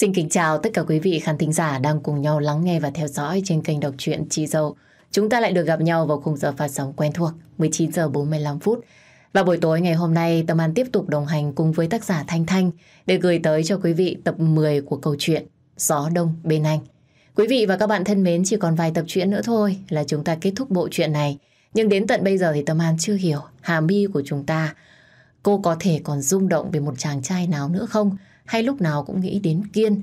Xin kính chào tất cả quý vị khán thính giả đang cùng nhau lắng nghe và theo dõi trên kênh đọc truyện chi Dâu. Chúng ta lại được gặp nhau vào khung giờ phát sóng quen thuộc 19 giờ 45 phút. Và buổi tối ngày hôm nay, Tâm An tiếp tục đồng hành cùng với tác giả Thanh Thanh để gửi tới cho quý vị tập 10 của câu chuyện Gió Đông Bên Anh. Quý vị và các bạn thân mến, chỉ còn vài tập truyện nữa thôi là chúng ta kết thúc bộ truyện này. Nhưng đến tận bây giờ thì Tâm An chưa hiểu Hà mi của chúng ta cô có thể còn rung động về một chàng trai nào nữa không? Hay lúc nào cũng nghĩ đến Kiên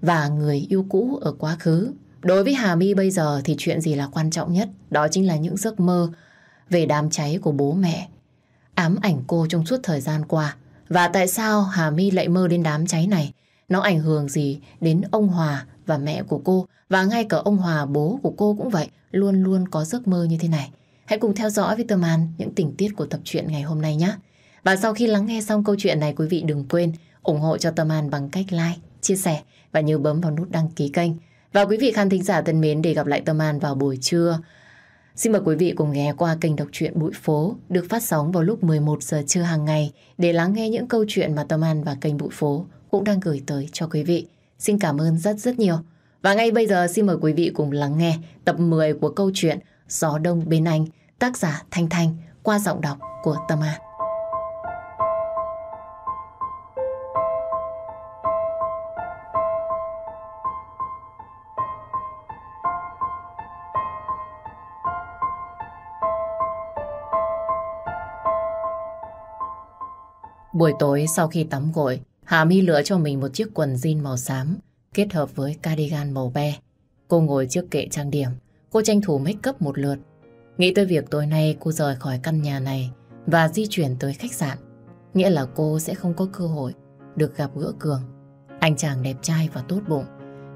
và người yêu cũ ở quá khứ? Đối với Hà My bây giờ thì chuyện gì là quan trọng nhất? Đó chính là những giấc mơ về đám cháy của bố mẹ. Ám ảnh cô trong suốt thời gian qua. Và tại sao Hà My lại mơ đến đám cháy này? Nó ảnh hưởng gì đến ông Hòa và mẹ của cô? Và ngay cả ông Hòa bố của cô cũng vậy, luôn luôn có giấc mơ như thế này. Hãy cùng theo dõi với Tâm An những tình tiết của tập truyện ngày hôm nay nhé. Và sau khi lắng nghe xong câu chuyện này, quý vị đừng quên ủng hộ cho Tâm An bằng cách like, chia sẻ và nhớ bấm vào nút đăng ký kênh. Và quý vị khán thính giả thân mến để gặp lại Tâm An vào buổi trưa. Xin mời quý vị cùng ghé qua kênh đọc truyện Bụi Phố được phát sóng vào lúc 11 giờ trưa hàng ngày để lắng nghe những câu chuyện mà Tâm An và kênh Bụi Phố cũng đang gửi tới cho quý vị. Xin cảm ơn rất rất nhiều. Và ngay bây giờ xin mời quý vị cùng lắng nghe tập 10 của câu chuyện Gió Đông Bên Anh, tác giả Thanh Thanh qua giọng đọc của Tâm An. Buổi tối sau khi tắm gội, Hà My lựa cho mình một chiếc quần jean màu xám kết hợp với cardigan màu be. Cô ngồi trước kệ trang điểm, cô tranh thủ make up một lượt. Nghĩ tới việc tối nay cô rời khỏi căn nhà này và di chuyển tới khách sạn. Nghĩa là cô sẽ không có cơ hội được gặp gỡ Cường. Anh chàng đẹp trai và tốt bụng,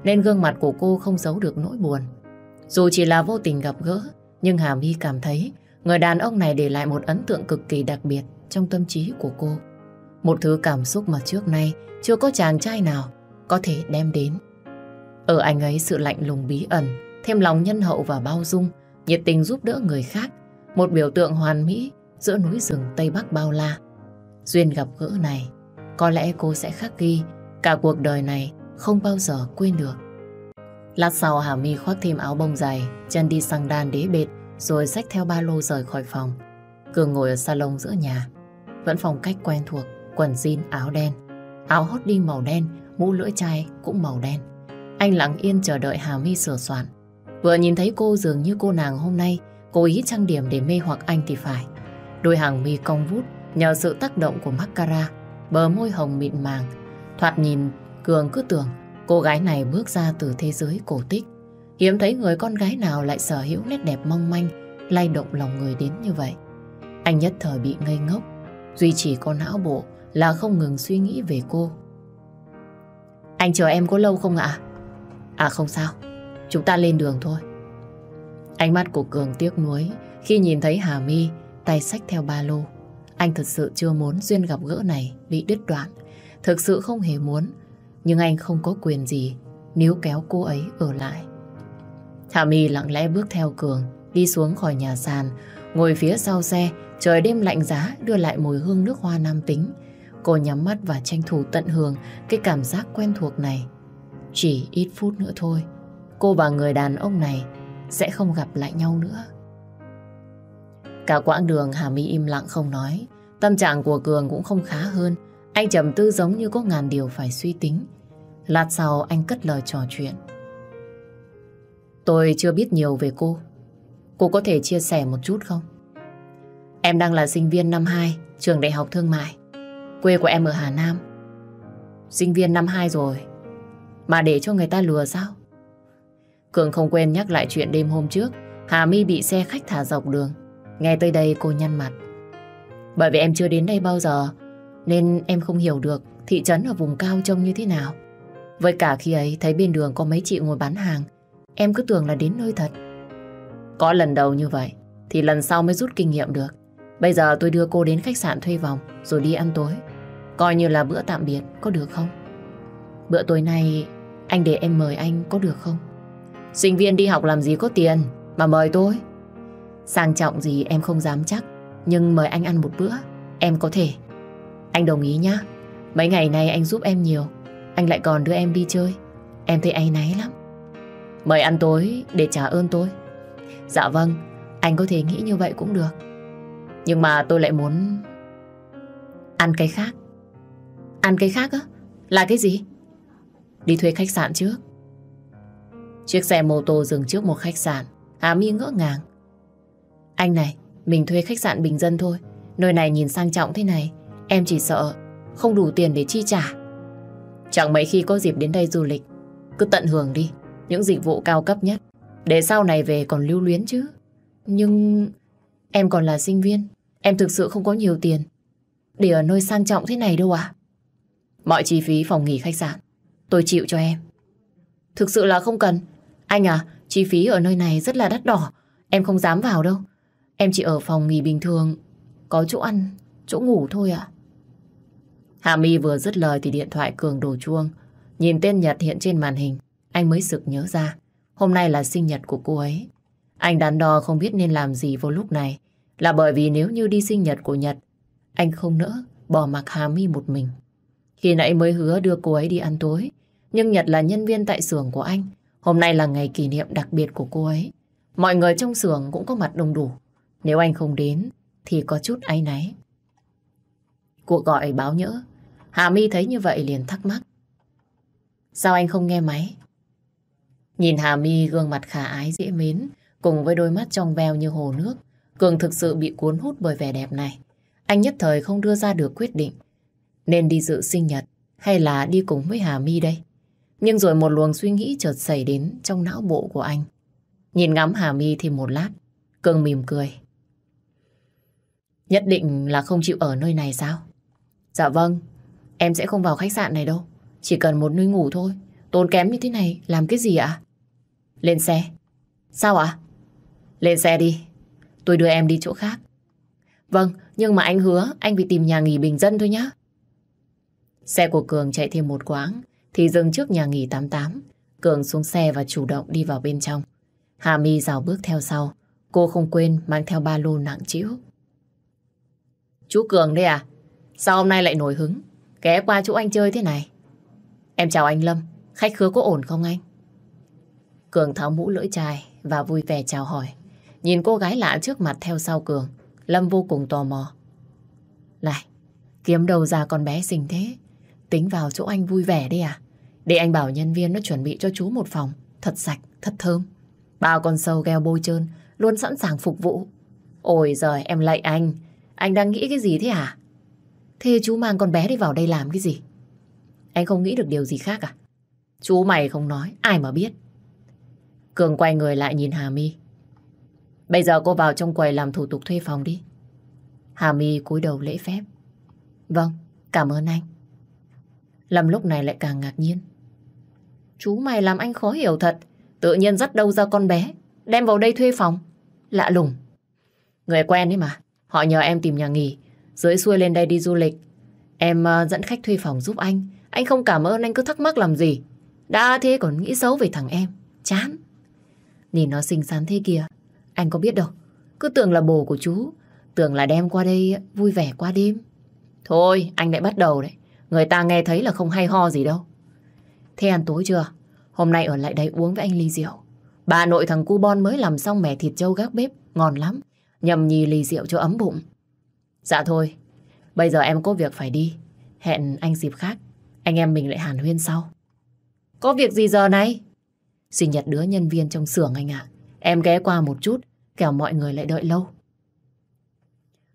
nên gương mặt của cô không giấu được nỗi buồn. Dù chỉ là vô tình gặp gỡ, nhưng Hà My cảm thấy người đàn ông này để lại một ấn tượng cực kỳ đặc biệt trong tâm trí của cô. Một thứ cảm xúc mà trước nay chưa có chàng trai nào có thể đem đến. Ở anh ấy sự lạnh lùng bí ẩn, thêm lòng nhân hậu và bao dung, nhiệt tình giúp đỡ người khác, một biểu tượng hoàn mỹ giữa núi rừng Tây Bắc bao la. Duyên gặp gỡ này, có lẽ cô sẽ khắc ghi cả cuộc đời này không bao giờ quên được. Lát sau Hà My khoác thêm áo bông dày, chân đi sang đan đế bệt, rồi xách theo ba lô rời khỏi phòng. Cường ngồi ở salon giữa nhà, vẫn phong cách quen thuộc, quần jean áo đen, áo hot đi màu đen, mũ lưỡi chai cũng màu đen. Anh lặng yên chờ đợi Hà My sửa soạn. Vừa nhìn thấy cô dường như cô nàng hôm nay cố ý trang điểm để mê hoặc anh thì phải. Đôi hàng mi cong vút nhờ sự tác động của mascara, bờ môi hồng mịn màng. Thoạt nhìn, Cường cứ tưởng cô gái này bước ra từ thế giới cổ tích. Hiếm thấy người con gái nào lại sở hữu nét đẹp mong manh, lay động lòng người đến như vậy. Anh nhất thời bị ngây ngốc, duy chỉ có não bộ là không ngừng suy nghĩ về cô. Anh chờ em có lâu không ạ? À? không sao, chúng ta lên đường thôi. Ánh mắt của Cường tiếc nuối khi nhìn thấy Hà My tay sách theo ba lô. Anh thật sự chưa muốn duyên gặp gỡ này bị đứt đoạn. Thực sự không hề muốn, nhưng anh không có quyền gì nếu kéo cô ấy ở lại. Hà My lặng lẽ bước theo Cường, đi xuống khỏi nhà sàn, ngồi phía sau xe, trời đêm lạnh giá đưa lại mùi hương nước hoa nam tính, Cô nhắm mắt và tranh thủ tận hưởng cái cảm giác quen thuộc này. Chỉ ít phút nữa thôi, cô và người đàn ông này sẽ không gặp lại nhau nữa. Cả quãng đường Hà My im lặng không nói. Tâm trạng của Cường cũng không khá hơn. Anh trầm tư giống như có ngàn điều phải suy tính. Lát sau anh cất lời trò chuyện. Tôi chưa biết nhiều về cô. Cô có thể chia sẻ một chút không? Em đang là sinh viên năm 2, trường đại học thương mại. Quê của em ở Hà Nam. Sinh viên năm 2 rồi, Mà để cho người ta lừa sao? Cường không quên nhắc lại chuyện đêm hôm trước, Hà My bị xe khách thả dọc đường. Nghe tới đây cô nhăn mặt. Bởi vì em chưa đến đây bao giờ, Nên em không hiểu được Thị trấn ở vùng cao trông như thế nào. Với cả khi ấy, thấy bên đường có mấy chị ngồi bán hàng, Em cứ tưởng là đến nơi thật. Có lần đầu như vậy, Thì lần sau mới rút kinh nghiệm được. Bây giờ tôi đưa cô đến khách sạn thuê vòng Rồi đi ăn tối. Coi như là bữa tạm biệt có được không Bữa tối nay Anh để em mời anh có được không Sinh viên đi học làm gì có tiền Mà mời tôi Sang trọng gì em không dám chắc Nhưng mời anh ăn một bữa Em có thể Anh đồng ý nhá Mấy ngày nay anh giúp em nhiều anh lại còn đưa em đi chơi. Em thấy áy náy lắm. Mời ăn tối để trả ơn tôi. Dạ vâng, anh có thể nghĩ như vậy cũng được. Nhưng mà tôi lại muốn ăn cái khác. Ăn cái khác á? Là cái gì? Đi thuê khách sạn trước. Chiếc xe mô tô dừng trước một khách sạn. Hà Mi ngỡ ngàng. Anh này, mình thuê khách sạn bình dân thôi. Nơi này nhìn sang trọng thế này, em chỉ sợ không đủ tiền để chi trả. Chẳng mấy khi có dịp đến đây du lịch, cứ tận hưởng đi những dịch vụ cao cấp nhất, để sau này về còn lưu luyến chứ. Nhưng em còn là sinh viên, em thực sự không có nhiều tiền để ở nơi sang trọng thế này đâu à. Mọi chi phí phòng nghỉ khách sạn, tôi chịu cho em. Thực sự là không cần. Anh à, chi phí ở nơi này rất là đắt đỏ, em không dám vào đâu. Em chỉ ở phòng nghỉ bình thường, có chỗ ăn, chỗ ngủ thôi ạ. À. Hà My vừa dứt lời thì điện thoại Cường đổ chuông. Nhìn tên Nhật hiện trên màn hình, anh mới sực nhớ ra. Hôm nay là sinh nhật của cô ấy. Anh đắn đo không biết nên làm gì vào lúc này. Là bởi vì nếu như đi sinh nhật của Nhật, anh không nỡ bỏ mặc Hà My một mình. Khi nãy mới hứa đưa cô ấy đi ăn tối. Nhưng Nhật là nhân viên tại xưởng của anh. Hôm nay là ngày kỷ niệm đặc biệt của cô ấy. Mọi người trong xưởng cũng có mặt đông đủ. Nếu anh không đến, thì có chút áy náy. Cuộc gọi báo nhỡ. Hà My thấy như vậy liền thắc mắc. Sao anh không nghe máy? Nhìn Hà My gương mặt khả ái dễ mến, cùng với đôi mắt trong veo như hồ nước, Cường thực sự bị cuốn hút bởi vẻ đẹp này. Anh nhất thời không đưa ra được quyết định. Nên đi dự sinh nhật hay là đi cùng với Hà My đây? Nhưng rồi một luồng suy nghĩ chợt xảy đến trong não bộ của anh. Nhìn ngắm Hà My thì một lát, Cường mỉm cười. Nhất định là không chịu ở nơi này sao? Dạ vâng, em sẽ không vào khách sạn này đâu. Chỉ cần một nơi ngủ thôi. Tốn kém như thế này, làm cái gì ạ? Lên xe. Sao ạ? Lên xe đi. Tôi đưa em đi chỗ khác. Vâng, nhưng mà anh hứa anh phải tìm nhà nghỉ bình dân thôi nhá. Xe của Cường chạy thêm một quãng thì dừng trước nhà nghỉ 88. Cường xuống xe và chủ động đi vào bên trong. Hà My rào bước theo sau. Cô không quên mang theo ba lô nặng trĩu. Chú Cường đây à? Sao hôm nay lại nổi hứng? Ghé qua chỗ anh chơi thế này. Em chào anh Lâm. Khách khứa có ổn không anh? Cường tháo mũ lưỡi chai và vui vẻ chào hỏi. Nhìn cô gái lạ trước mặt theo sau Cường. Lâm vô cùng tò mò. Này, kiếm đầu ra con bé xinh thế. Tính vào chỗ anh vui vẻ đi à? Để anh bảo nhân viên nó chuẩn bị cho chú một phòng. Thật sạch, thật thơm. Bao con sâu gheo bôi trơn, luôn sẵn sàng phục vụ. Ôi giời, em lạy anh. Anh đang nghĩ cái gì thế hả? Thế chú mang con bé đi vào đây làm cái gì? Anh không nghĩ được điều gì khác à? Chú mày không nói, ai mà biết. Cường quay người lại nhìn Hà My. Bây giờ cô vào trong quầy làm thủ tục thuê phòng đi. Hà My cúi đầu lễ phép. Vâng, cảm ơn anh. Lâm lúc này lại càng ngạc nhiên. Chú mày làm anh khó hiểu thật. Tự nhiên dắt đâu ra con bé. Đem vào đây thuê phòng. Lạ lùng. Người quen ấy mà. Họ nhờ em tìm nhà nghỉ. Dưới xuôi lên đây đi du lịch. Em uh, dẫn khách thuê phòng giúp anh. Anh không cảm ơn anh cứ thắc mắc làm gì. Đã thế còn nghĩ xấu về thằng em. Chán. Nhìn nó xinh xắn thế kìa. Anh có biết đâu. Cứ tưởng là bồ của chú. Tưởng là đem qua đây vui vẻ qua đêm. Thôi, anh lại bắt đầu đấy. Người ta nghe thấy là không hay ho gì đâu. Thế ăn tối chưa? Hôm nay ở lại đây uống với anh ly rượu. Bà nội thằng cu bon mới làm xong mẻ thịt trâu gác bếp. Ngon lắm. Nhầm nhì ly rượu cho ấm bụng. Dạ thôi. Bây giờ em có việc phải đi. Hẹn anh dịp khác. Anh em mình lại hàn huyên sau. Có việc gì giờ này? Sinh nhật đứa nhân viên trong xưởng anh ạ. Em ghé qua một chút, kẻo mọi người lại đợi lâu.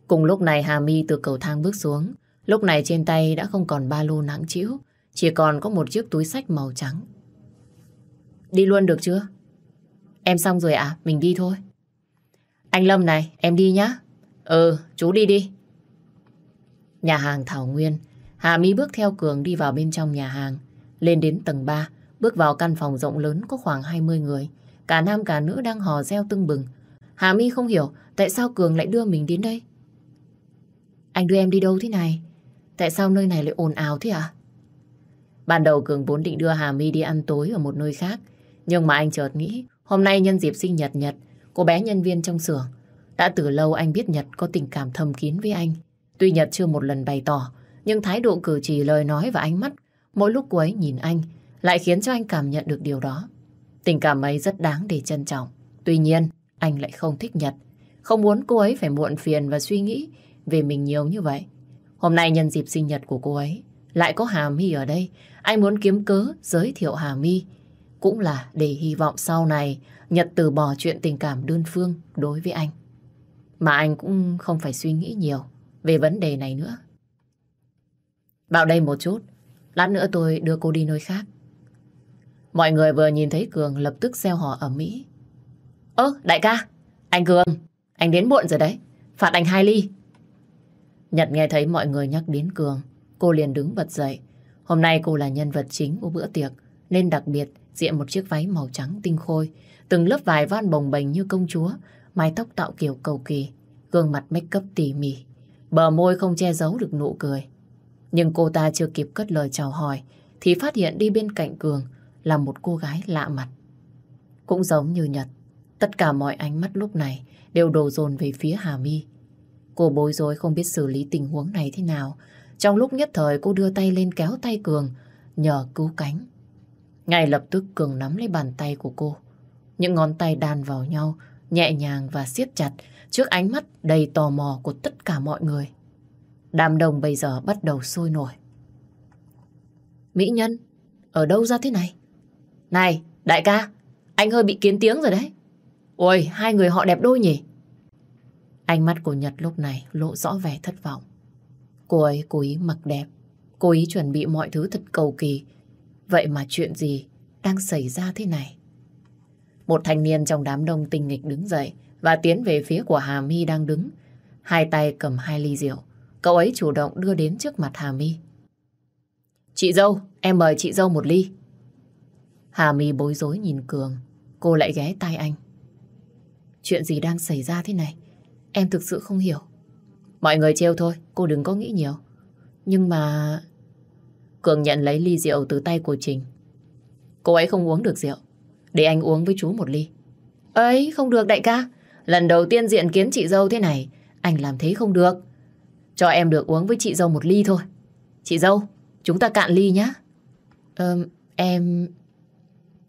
Cùng lúc này Hà My từ cầu thang bước xuống. Lúc này trên tay đã không còn ba lô nặng chĩu chỉ còn có một chiếc túi sách màu trắng. Đi luôn được chưa? Em xong rồi à? mình đi thôi. Anh Lâm này, em đi nhá. Ừ, chú đi đi. Nhà hàng Thảo Nguyên, Hà My bước theo Cường đi vào bên trong nhà hàng. Lên đến tầng 3, bước vào căn phòng rộng lớn có khoảng 20 người. Cả nam cả nữ đang hò reo tưng bừng. Hà My không hiểu tại sao Cường lại đưa mình đến đây. Anh đưa em đi đâu thế này? Tại sao nơi này lại ồn ào thế ạ? À? Ban đầu Cường vốn định đưa Hà My đi ăn tối ở một nơi khác. Nhưng mà anh chợt nghĩ hôm nay nhân dịp sinh nhật Nhật, cô bé nhân viên trong xưởng. Đã từ lâu anh biết Nhật có tình cảm thầm kín với anh. Tuy Nhật chưa một lần bày tỏ, nhưng thái độ cử chỉ lời nói và ánh mắt Mỗi lúc cô ấy nhìn anh lại khiến cho anh cảm nhận được điều đó. Tình cảm ấy rất đáng để trân trọng. Tuy nhiên, anh lại không thích Nhật. Không muốn cô ấy phải muộn phiền và suy nghĩ về mình nhiều như vậy. Hôm nay nhân dịp sinh nhật của cô ấy, lại có Hà My ở đây. Anh muốn kiếm cớ giới thiệu Hà My. Cũng là để hy vọng sau này Nhật từ bỏ chuyện tình cảm đơn phương đối với anh. Mà anh cũng không phải suy nghĩ nhiều về vấn đề này nữa. Vào đây một chút, lát nữa tôi đưa cô đi nơi khác. Mọi người vừa nhìn thấy Cường lập tức gieo hò ở Mỹ. Ơ, đại ca, anh Cường, anh đến muộn rồi đấy, phạt anh hai ly. Nhật nghe thấy mọi người nhắc đến Cường, cô liền đứng bật dậy. Hôm nay cô là nhân vật chính của bữa tiệc, nên đặc biệt diện một chiếc váy màu trắng tinh khôi, từng lớp vải van bồng bềnh như công chúa, mái tóc tạo kiểu cầu kỳ, gương mặt make up tỉ mỉ, bờ môi không che giấu được nụ cười. Nhưng cô ta chưa kịp cất lời chào hỏi, thì phát hiện đi bên cạnh Cường là một cô gái lạ mặt. Cũng giống như Nhật, tất cả mọi ánh mắt lúc này đều đổ dồn về phía Hà My. Cô bối rối không biết xử lý tình huống này thế nào. Trong lúc nhất thời cô đưa tay lên kéo tay Cường, nhờ cứu cánh. Ngay lập tức Cường nắm lấy bàn tay của cô. Những ngón tay đan vào nhau, nhẹ nhàng và siết chặt trước ánh mắt đầy tò mò của tất cả mọi người. Đám đông bây giờ bắt đầu sôi nổi. Mỹ Nhân, ở đâu ra thế này? Này, đại ca, anh hơi bị kiến tiếng rồi đấy. Ôi, hai người họ đẹp đôi nhỉ? Ánh mắt của Nhật lúc này lộ rõ vẻ thất vọng. Cô ấy cố ý mặc đẹp, cố ý chuẩn bị mọi thứ thật cầu kỳ. Vậy mà chuyện gì đang xảy ra thế này? Một thanh niên trong đám đông tinh nghịch đứng dậy và tiến về phía của Hà My đang đứng. Hai tay cầm hai ly rượu. Cậu ấy chủ động đưa đến trước mặt Hà My. Chị dâu, em mời chị dâu một ly. Hà My bối rối nhìn Cường. Cô lại ghé tay anh. Chuyện gì đang xảy ra thế này? Em thực sự không hiểu. Mọi người trêu thôi, cô đừng có nghĩ nhiều. Nhưng mà... Cường nhận lấy ly rượu từ tay của Trình. Cô ấy không uống được rượu. Để anh uống với chú một ly. Ấy, không được đại ca. Lần đầu tiên diện kiến chị dâu thế này, anh làm thế không được. Cho em được uống với chị dâu một ly thôi. Chị dâu, chúng ta cạn ly nhá. Ờm, em...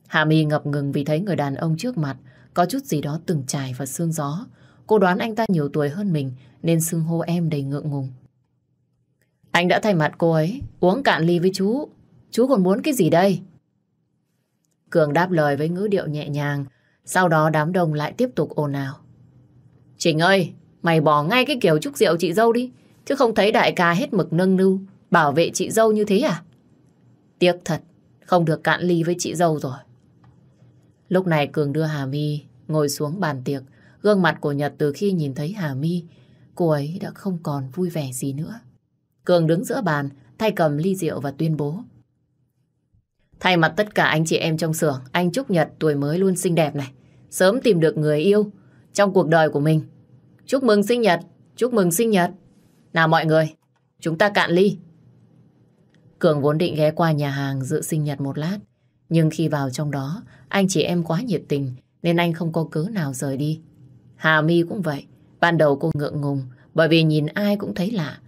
Hà My ngập ngừng vì thấy người đàn ông trước mặt có chút gì đó từng trải và xương gió. Cô đoán anh ta nhiều tuổi hơn mình nên xưng hô em đầy ngượng ngùng. Anh đã thay mặt cô ấy, uống cạn ly với chú. Chú còn muốn cái gì đây? Cường đáp lời với ngữ điệu nhẹ nhàng, sau đó đám đông lại tiếp tục ồn ào. Trình ơi, mày bỏ ngay cái kiểu chúc rượu chị dâu đi, chứ không thấy đại ca hết mực nâng niu, bảo vệ chị dâu như thế à? Tiếc thật, không được cạn ly với chị dâu rồi. Lúc này Cường đưa Hà My ngồi xuống bàn tiệc, gương mặt của Nhật từ khi nhìn thấy Hà My, cô ấy đã không còn vui vẻ gì nữa. Cường đứng giữa bàn, tay cầm ly rượu và tuyên bố. Thay mặt tất cả anh chị em trong xưởng, anh chúc Nhật tuổi mới luôn xinh đẹp này. Sớm tìm được người yêu trong cuộc đời của mình. Chúc mừng sinh nhật, chúc mừng sinh nhật. Nào mọi người, chúng ta cạn ly. Cường vốn định ghé qua nhà hàng dự sinh nhật một lát. Nhưng khi vào trong đó, anh chị em quá nhiệt tình nên anh không có cớ nào rời đi. Hà My cũng vậy. Ban đầu cô ngượng ngùng bởi vì nhìn ai cũng thấy lạ.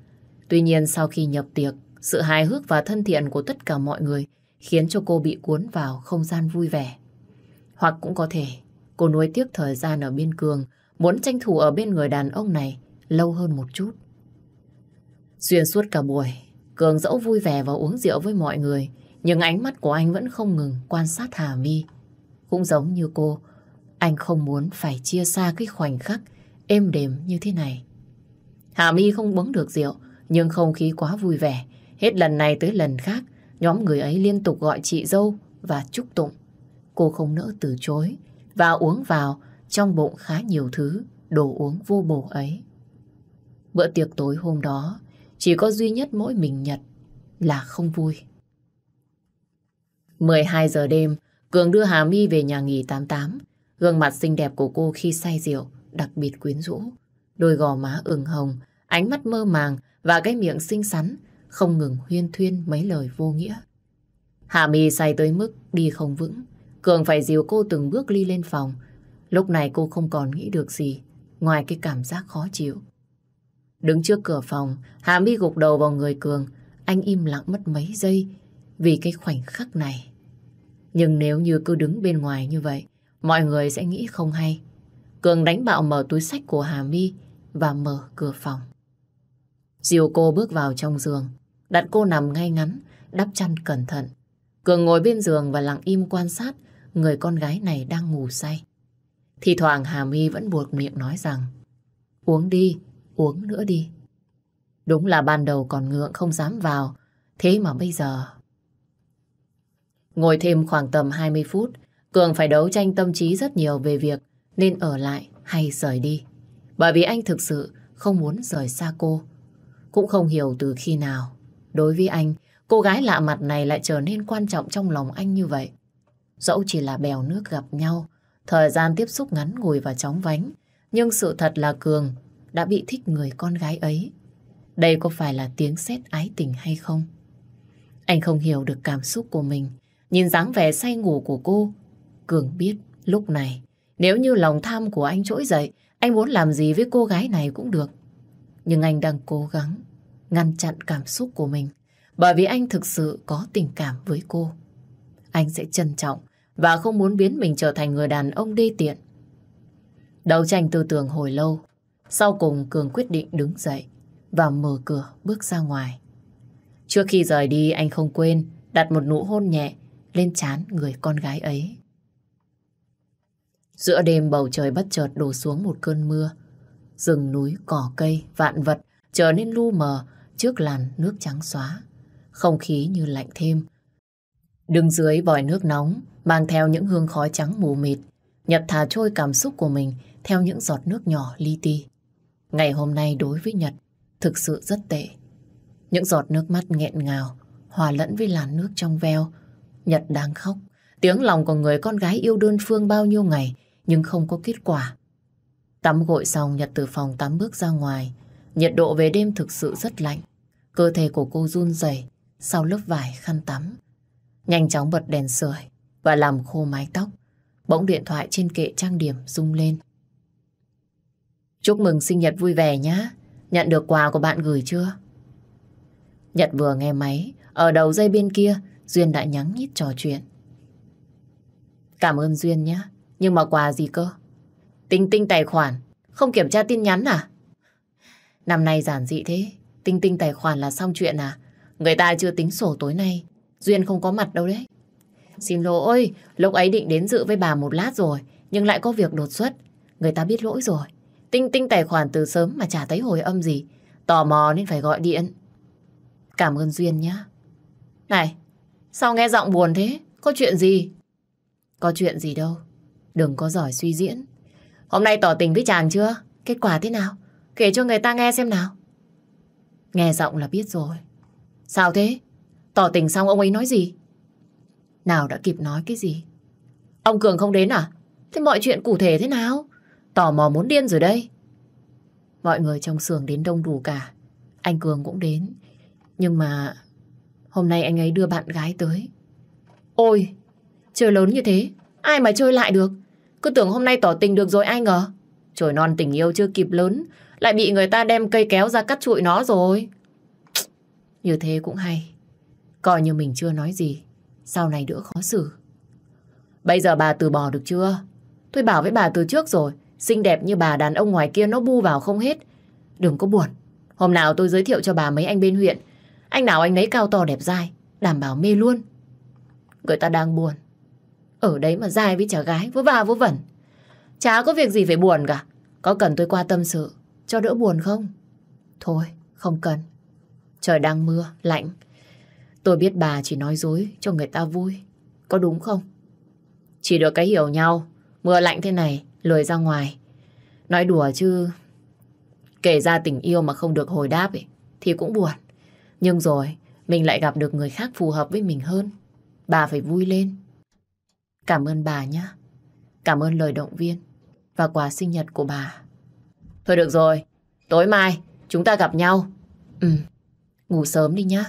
Tuy nhiên sau khi nhập tiệc, sự hài hước và thân thiện của tất cả mọi người khiến cho cô bị cuốn vào không gian vui vẻ. Hoặc cũng có thể cô nuối tiếc thời gian ở bên Cường, muốn tranh thủ ở bên người đàn ông này lâu hơn một chút. Xuyên suốt cả buổi, Cường dẫu vui vẻ và uống rượu với mọi người, nhưng ánh mắt của anh vẫn không ngừng quan sát Hà My. Cũng giống như cô, anh không muốn phải chia xa cái khoảnh khắc êm đềm như thế này. Hà My không uống được rượu, nhưng không khí quá vui vẻ. Hết lần này tới lần khác, Nhóm người ấy liên tục gọi chị dâu và chúc tụng. Cô không nỡ từ chối và uống vào trong bụng khá nhiều thứ đồ uống vô bổ ấy. Bữa tiệc tối hôm đó chỉ có duy nhất mỗi mình Nhật là không vui. 12 giờ đêm, Cường đưa Hà My về nhà nghỉ 88. Gương mặt xinh đẹp của cô khi say rượu đặc biệt quyến rũ. Đôi gò má ửng hồng, ánh mắt mơ màng và cái miệng xinh xắn không ngừng huyên thuyên mấy lời vô nghĩa. Hạ Mi say tới mức đi không vững. Cường phải dìu cô từng bước ly lên phòng. Lúc này cô không còn nghĩ được gì ngoài cái cảm giác khó chịu. Đứng trước cửa phòng, Hạ Mi gục đầu vào người Cường. Anh im lặng mất mấy giây vì cái khoảnh khắc này. Nhưng nếu như cứ đứng bên ngoài như vậy, mọi người sẽ nghĩ không hay. Cường đánh bạo mở túi sách của Hà My và mở cửa phòng. Diều cô bước vào trong giường, đặt cô nằm ngay ngắn, đắp chăn cẩn thận. Cường ngồi bên giường và lặng im quan sát người con gái này đang ngủ say. Thì thoảng Hà My vẫn buộc miệng nói rằng Uống đi, uống nữa đi. Đúng là ban đầu còn ngượng không dám vào, thế mà bây giờ... Ngồi thêm khoảng tầm 20 phút, Cường phải đấu tranh tâm trí rất nhiều về việc nên ở lại hay rời đi. Bởi vì anh thực sự không muốn rời xa cô. Cũng không hiểu từ khi nào. Đối với anh, cô gái lạ mặt này lại trở nên quan trọng trong lòng anh như vậy. Dẫu chỉ là bèo nước gặp nhau, thời gian tiếp xúc ngắn ngủi và chóng vánh, nhưng sự thật là Cường đã bị thích người con gái ấy. Đây có phải là tiếng sét ái tình hay không? Anh không hiểu được cảm xúc của mình. Nhìn dáng vẻ say ngủ của cô, Cường biết lúc này nếu như lòng tham của anh trỗi dậy, anh muốn làm gì với cô gái này cũng được. Nhưng anh đang cố gắng ngăn chặn cảm xúc của mình bởi vì anh thực sự có tình cảm với cô. Anh sẽ trân trọng và không muốn biến mình trở thành người đàn ông đê tiện. Đấu tranh tư tưởng hồi lâu, sau cùng Cường quyết định đứng dậy và mở cửa bước ra ngoài. Trước khi rời đi anh không quên đặt một nụ hôn nhẹ lên trán người con gái ấy. Giữa đêm bầu trời bất chợt đổ xuống một cơn mưa. Rừng núi, cỏ cây, vạn vật trở nên lu mờ trước làn nước trắng xóa. Không khí như lạnh thêm. Đứng dưới vòi nước nóng, mang theo những hương khói trắng mù mịt, Nhật thả trôi cảm xúc của mình theo những giọt nước nhỏ li ti. Ngày hôm nay đối với Nhật thực sự rất tệ. Những giọt nước mắt nghẹn ngào, hòa lẫn với làn nước trong veo. Nhật đang khóc. Tiếng lòng của người con gái yêu đơn phương bao nhiêu ngày nhưng không có kết quả. Tắm gội xong Nhật từ phòng tắm bước ra ngoài. Nhiệt độ về đêm thực sự rất lạnh. Cơ thể của cô run rẩy sau lớp vải khăn tắm. Nhanh chóng bật đèn sưởi và làm khô mái tóc. Bỗng điện thoại trên kệ trang điểm rung lên. Chúc mừng sinh nhật vui vẻ nhá. Nhận được quà của bạn gửi chưa? Nhật vừa nghe máy, ở đầu dây bên kia, Duyên đã nhắn nhít trò chuyện. Cảm ơn Duyên nhé. Nhưng mà quà gì cơ? Tinh tinh tài khoản, không kiểm tra tin nhắn à? Năm nay giản dị thế, tinh tinh tài khoản là xong chuyện à? Người ta chưa tính sổ tối nay, Duyên không có mặt đâu đấy. Xin lỗi, lúc ấy định đến dự với bà một lát rồi, nhưng lại có việc đột xuất. Người ta biết lỗi rồi. Tinh tinh tài khoản từ sớm mà chả thấy hồi âm gì. Tò mò nên phải gọi điện. Cảm ơn Duyên nhá. Này, sao nghe giọng buồn thế? Có chuyện gì? Có chuyện gì đâu. Đừng có giỏi suy diễn. Hôm nay tỏ tình với chàng chưa? Kết quả thế nào? Kể cho người ta nghe xem nào. Nghe giọng là biết rồi. Sao thế? Tỏ tình xong ông ấy nói gì? Nào đã kịp nói cái gì? Ông Cường không đến à? Thế mọi chuyện cụ thể thế nào? Tò mò muốn điên rồi đây. Mọi người trong xưởng đến đông đủ cả. Anh Cường cũng đến. Nhưng mà hôm nay anh ấy đưa bạn gái tới. Ôi, chơi lớn như thế, ai mà chơi lại được? Cứ tưởng hôm nay tỏ tình được rồi ai ngờ. Trời non tình yêu chưa kịp lớn, lại bị người ta đem cây kéo ra cắt trụi nó rồi. Như thế cũng hay. Coi như mình chưa nói gì, sau này đỡ khó xử. Bây giờ bà từ bỏ được chưa? Tôi bảo với bà từ trước rồi, xinh đẹp như bà đàn ông ngoài kia nó bu vào không hết. Đừng có buồn. Hôm nào tôi giới thiệu cho bà mấy anh bên huyện. Anh nào anh ấy cao to đẹp dai, đảm bảo mê luôn. Người ta đang buồn. Ở đấy mà dài với chả gái, vớ va vớ vẩn. Chả có việc gì phải buồn cả. Có cần tôi qua tâm sự, cho đỡ buồn không? Thôi, không cần. Trời đang mưa, lạnh. Tôi biết bà chỉ nói dối cho người ta vui. Có đúng không? Chỉ được cái hiểu nhau. Mưa lạnh thế này, lười ra ngoài. Nói đùa chứ... Kể ra tình yêu mà không được hồi đáp ấy, thì cũng buồn. Nhưng rồi, mình lại gặp được người khác phù hợp với mình hơn. Bà phải vui lên. Cảm ơn bà nhé. Cảm ơn lời động viên và quà sinh nhật của bà. Thôi được rồi, tối mai chúng ta gặp nhau. Ừ, ngủ sớm đi nhá.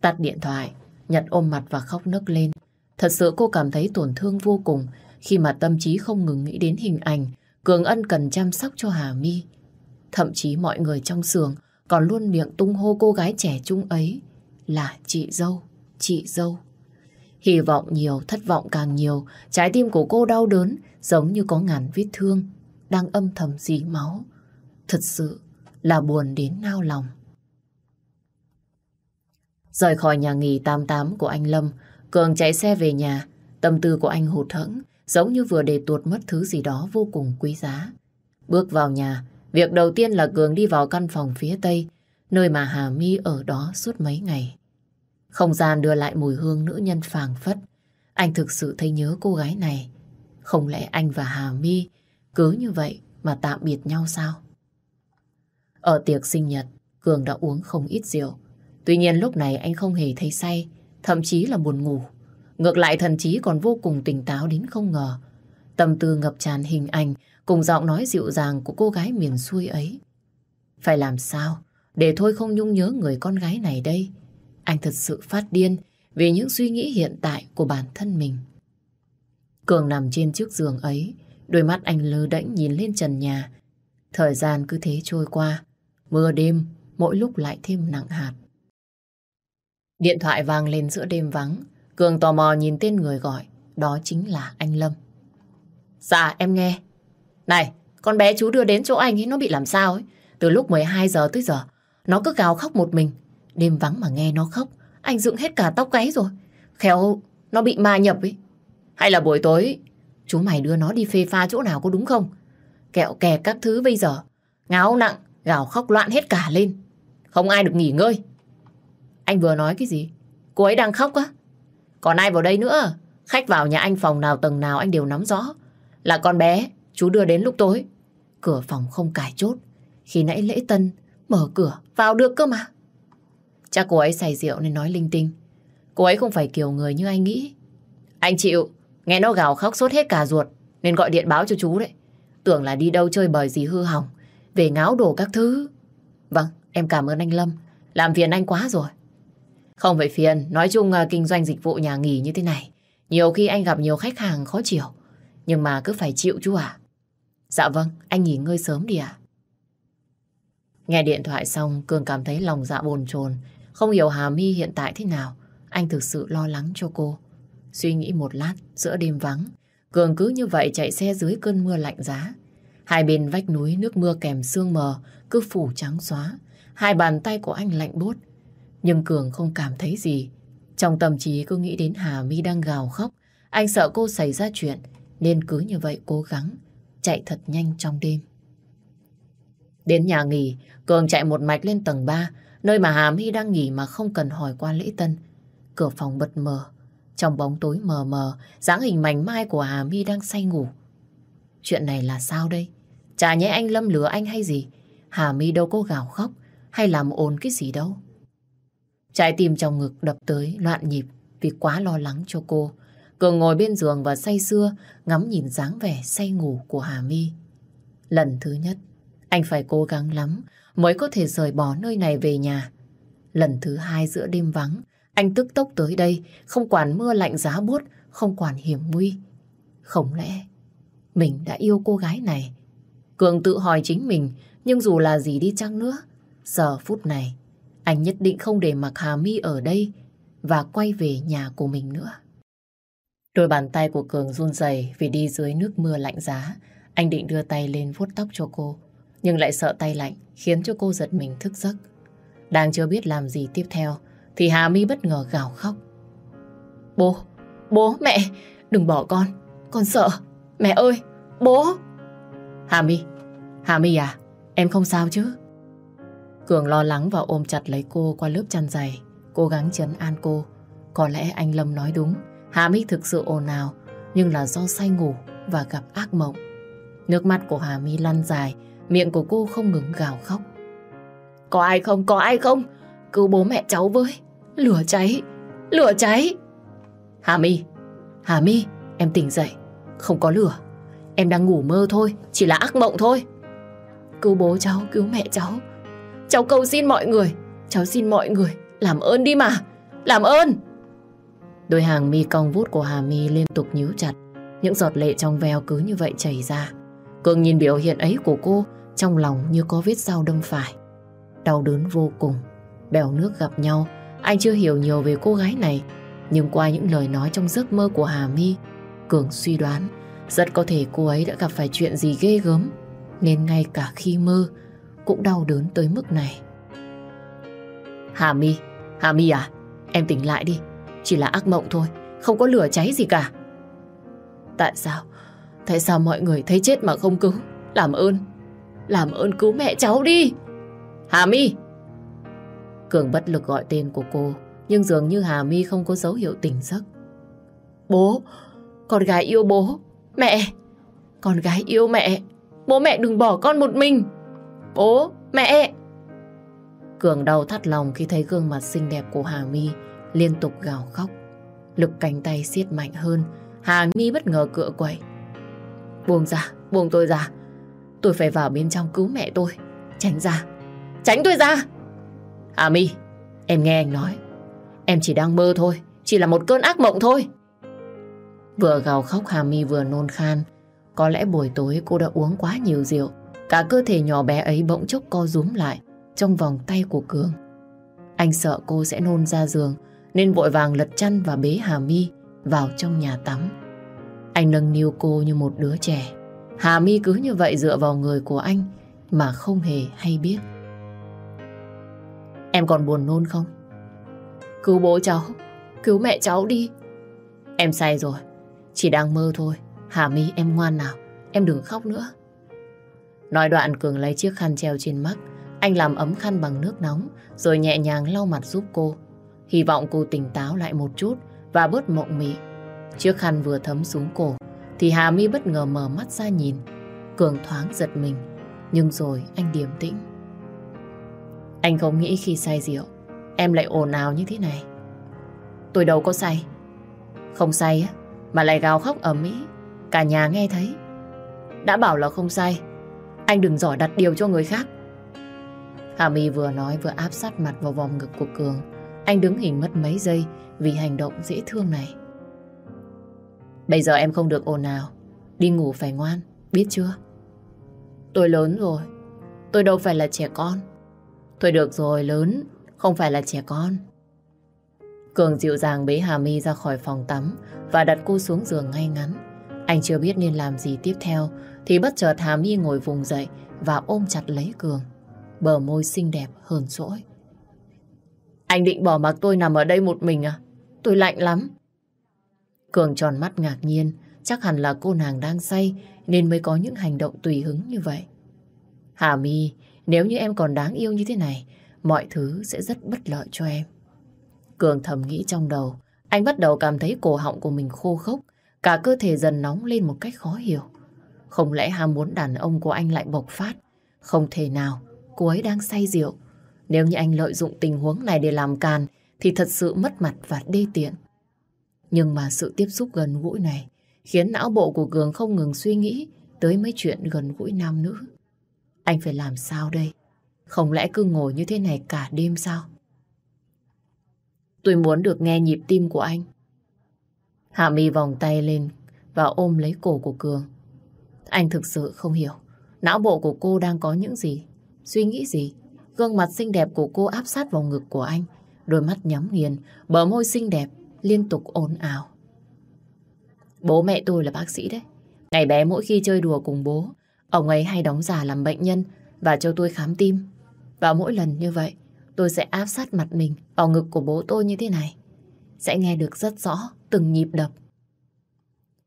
Tắt điện thoại, Nhật ôm mặt và khóc nức lên. Thật sự cô cảm thấy tổn thương vô cùng khi mà tâm trí không ngừng nghĩ đến hình ảnh Cường Ân cần chăm sóc cho Hà My. Thậm chí mọi người trong xưởng còn luôn miệng tung hô cô gái trẻ trung ấy là chị dâu, chị dâu. Hy vọng nhiều, thất vọng càng nhiều, trái tim của cô đau đớn, giống như có ngàn vết thương, đang âm thầm dí máu. Thật sự là buồn đến nao lòng. Rời khỏi nhà nghỉ 88 của anh Lâm, Cường chạy xe về nhà, tâm tư của anh hụt hẫng, giống như vừa để tuột mất thứ gì đó vô cùng quý giá. Bước vào nhà, việc đầu tiên là Cường đi vào căn phòng phía tây, nơi mà Hà My ở đó suốt mấy ngày. Không gian đưa lại mùi hương nữ nhân phàng phất. Anh thực sự thấy nhớ cô gái này. Không lẽ anh và Hà My cứ như vậy mà tạm biệt nhau sao? Ở tiệc sinh nhật, Cường đã uống không ít rượu. Tuy nhiên lúc này anh không hề thấy say, thậm chí là buồn ngủ. Ngược lại thần trí còn vô cùng tỉnh táo đến không ngờ. Tâm tư ngập tràn hình ảnh cùng giọng nói dịu dàng của cô gái miền xuôi ấy. Phải làm sao để thôi không nhung nhớ người con gái này đây? Anh thật sự phát điên vì những suy nghĩ hiện tại của bản thân mình. Cường nằm trên chiếc giường ấy, đôi mắt anh lơ đễnh nhìn lên trần nhà. Thời gian cứ thế trôi qua, mưa đêm mỗi lúc lại thêm nặng hạt. Điện thoại vang lên giữa đêm vắng, Cường tò mò nhìn tên người gọi, đó chính là anh Lâm. Dạ, em nghe. Này, con bé chú đưa đến chỗ anh ấy nó bị làm sao ấy. Từ lúc 12 giờ tới giờ, nó cứ gào khóc một mình. Đêm vắng mà nghe nó khóc, anh dựng hết cả tóc gáy rồi. Khéo nó bị ma nhập ấy. Hay là buổi tối chú mày đưa nó đi phê pha chỗ nào có đúng không? Kẹo kè các thứ bây giờ, ngáo nặng, gào khóc loạn hết cả lên. Không ai được nghỉ ngơi. Anh vừa nói cái gì? Cô ấy đang khóc á? Còn ai vào đây nữa? Khách vào nhà anh phòng nào tầng nào anh đều nắm rõ. Là con bé, chú đưa đến lúc tối. Cửa phòng không cài chốt. Khi nãy lễ tân, mở cửa, vào được cơ mà. Chắc cô ấy say rượu nên nói linh tinh. Cô ấy không phải kiểu người như anh nghĩ. Anh chịu, nghe nó gào khóc sốt hết cả ruột, nên gọi điện báo cho chú đấy. Tưởng là đi đâu chơi bời gì hư hỏng, về ngáo đổ các thứ. Vâng, em cảm ơn anh Lâm, làm phiền anh quá rồi. Không phải phiền, nói chung uh, kinh doanh dịch vụ nhà nghỉ như thế này. Nhiều khi anh gặp nhiều khách hàng khó chịu. Nhưng mà cứ phải chịu chú à. Dạ vâng, anh nghỉ ngơi sớm đi ạ. Nghe điện thoại xong, Cường cảm thấy lòng dạ bồn chồn không hiểu Hà My hiện tại thế nào. Anh thực sự lo lắng cho cô. Suy nghĩ một lát, giữa đêm vắng, Cường cứ như vậy chạy xe dưới cơn mưa lạnh giá. Hai bên vách núi nước mưa kèm sương mờ, cứ phủ trắng xóa. Hai bàn tay của anh lạnh bốt, nhưng Cường không cảm thấy gì. Trong tâm trí cứ nghĩ đến Hà My đang gào khóc. Anh sợ cô xảy ra chuyện, nên cứ như vậy cố gắng, chạy thật nhanh trong đêm. Đến nhà nghỉ, Cường chạy một mạch lên tầng 3, nơi mà Hà My đang nghỉ mà không cần hỏi qua lễ tân. Cửa phòng bật mờ, trong bóng tối mờ mờ, dáng hình mảnh mai của Hà My đang say ngủ. Chuyện này là sao đây? Chả nhẽ anh Lâm lừa anh hay gì? Hà My đâu có gào khóc hay làm ồn cái gì đâu. Trái tim trong ngực đập tới loạn nhịp vì quá lo lắng cho cô. Cường ngồi bên giường và say sưa ngắm nhìn dáng vẻ say ngủ của Hà My. Lần thứ nhất, anh phải cố gắng lắm mới có thể rời bỏ nơi này về nhà. Lần thứ hai giữa đêm vắng, anh tức tốc tới đây, không quản mưa lạnh giá buốt, không quản hiểm nguy. Không lẽ mình đã yêu cô gái này? Cường tự hỏi chính mình, nhưng dù là gì đi chăng nữa, giờ phút này anh nhất định không để mặc Hà My ở đây và quay về nhà của mình nữa. Đôi bàn tay của Cường run rẩy vì đi dưới nước mưa lạnh giá. Anh định đưa tay lên vuốt tóc cho cô, nhưng lại sợ tay lạnh khiến cho cô giật mình thức giấc. Đang chưa biết làm gì tiếp theo thì Hà My bất ngờ gào khóc. Bố, bố, mẹ, đừng bỏ con, con sợ. Mẹ ơi, bố. Hà My, Hà My à, em không sao chứ? Cường lo lắng và ôm chặt lấy cô qua lớp chăn dày, cố gắng chấn an cô. Có lẽ anh Lâm nói đúng, Hà My thực sự ồn ào, nhưng là do say ngủ và gặp ác mộng. Nước mắt của Hà My lăn dài, miệng của cô không ngừng gào khóc. Có ai không, có ai không? Cứu bố mẹ cháu với. Lửa cháy, lửa cháy. Hà My, Hà My, em tỉnh dậy. Không có lửa. Em đang ngủ mơ thôi, chỉ là ác mộng thôi. Cứu bố cháu, cứu mẹ cháu. Cháu cầu xin mọi người Cháu xin mọi người Làm ơn đi mà Làm ơn Đôi hàng mi cong vút của Hà Mi liên tục nhíu chặt Những giọt lệ trong veo cứ như vậy chảy ra Cường nhìn biểu hiện ấy của cô trong lòng như có vết dao đâm phải Đau đớn vô cùng Bèo nước gặp nhau Anh chưa hiểu nhiều về cô gái này, nhưng qua những lời nói trong giấc mơ của Hà My, Cường suy đoán rất có thể cô ấy đã gặp phải chuyện gì ghê gớm, nên ngay cả khi mơ cũng đau đớn tới mức này. Hà My, Hà My à, em tỉnh lại đi, chỉ là ác mộng thôi, không có lửa cháy gì cả. Tại sao? Tại sao mọi người thấy chết mà không cứu? Làm ơn, làm ơn cứu mẹ cháu đi. Hà My! Cường bất lực gọi tên của cô, nhưng dường như Hà My không có dấu hiệu tỉnh giấc. Bố, con gái yêu bố. Mẹ, con gái yêu mẹ. Bố mẹ đừng bỏ con một mình. Bố, mẹ. Cường đau thắt lòng khi thấy gương mặt xinh đẹp của Hà My liên tục gào khóc. Lực cánh tay siết mạnh hơn, Hà My bất ngờ cựa quậy. Buông ra, buông tôi ra. Tôi phải vào bên trong cứu mẹ tôi. Tránh ra, tránh tôi ra. Hà My, em nghe anh nói. Em chỉ đang mơ thôi, chỉ là một cơn ác mộng thôi. Vừa gào khóc Hà My vừa nôn khan. Có lẽ buổi tối cô đã uống quá nhiều rượu. Cả cơ thể nhỏ bé ấy bỗng chốc co rúm lại trong vòng tay của Cường. Anh sợ cô sẽ nôn ra giường nên vội vàng lật chăn và bế Hà My vào trong nhà tắm. Anh nâng niu cô như một đứa trẻ. Hà My cứ như vậy dựa vào người của anh mà không hề hay biết. Em còn buồn nôn không? Cứu bố cháu, cứu mẹ cháu đi. Em say rồi, chỉ đang mơ thôi. Hà My em ngoan nào, em đừng khóc nữa. Nói đoạn Cường lấy chiếc khăn treo trên mắt. Anh làm ấm khăn bằng nước nóng rồi nhẹ nhàng lau mặt giúp cô. Hy vọng cô tỉnh táo lại một chút và bớt mộng mị. Chiếc khăn vừa thấm xuống cổ thì Hà My bất ngờ mở mắt ra nhìn. Cường thoáng giật mình nhưng rồi anh điềm tĩnh. Anh không nghĩ khi say rượu em lại ồn ào như thế này. Tôi đâu có say. Không say á, mà lại gào khóc ở mỹ, cả nhà nghe thấy. Đã bảo là không say, anh đừng giỏi đặt điều cho người khác. Hà My vừa nói vừa áp sát mặt vào vòng ngực của Cường. Anh đứng hình mất mấy giây vì hành động dễ thương này. Bây giờ em không được ồn ào, đi ngủ phải ngoan, biết chưa? Tôi lớn rồi, tôi đâu phải là trẻ con. tôi được rồi, lớn, không phải là trẻ con. Cường dịu dàng bế Hà My ra khỏi phòng tắm và đặt cô xuống giường ngay ngắn. Anh chưa biết nên làm gì tiếp theo thì bất chợt Hà My ngồi vùng dậy và ôm chặt lấy Cường. Bờ môi xinh đẹp hơn sỗi Anh định bỏ mặc tôi nằm ở đây một mình à? Tôi lạnh lắm. Cường tròn mắt ngạc nhiên, chắc hẳn là cô nàng đang say nên mới có những hành động tùy hứng như vậy. Hà My, nếu như em còn đáng yêu như thế này, mọi thứ sẽ rất bất lợi cho em. Cường thầm nghĩ trong đầu, anh bắt đầu cảm thấy cổ họng của mình khô khốc, cả cơ thể dần nóng lên một cách khó hiểu. Không lẽ ham muốn đàn ông của anh lại bộc phát? Không thể nào, cô ấy đang say rượu. Nếu như anh lợi dụng tình huống này để làm càn, thì thật sự mất mặt và đê tiện. Nhưng mà sự tiếp xúc gần gũi này khiến não bộ của Cường không ngừng suy nghĩ tới mấy chuyện gần gũi nam nữ. Anh phải làm sao đây? Không lẽ cứ ngồi như thế này cả đêm sao? Tôi muốn được nghe nhịp tim của anh. Hạ Mi vòng tay lên và ôm lấy cổ của Cường. Anh thực sự không hiểu não bộ của cô đang có những gì, suy nghĩ gì. Gương mặt xinh đẹp của cô áp sát vào ngực của anh, đôi mắt nhắm nghiền, bờ môi xinh đẹp liên tục ồn ào. Bố mẹ tôi là bác sĩ đấy. Ngày bé mỗi khi chơi đùa cùng bố, ông ấy hay đóng giả làm bệnh nhân và cho tôi khám tim. Và mỗi lần như vậy, tôi sẽ áp sát mặt mình vào ngực của bố tôi như thế này. Sẽ nghe được rất rõ từng nhịp đập.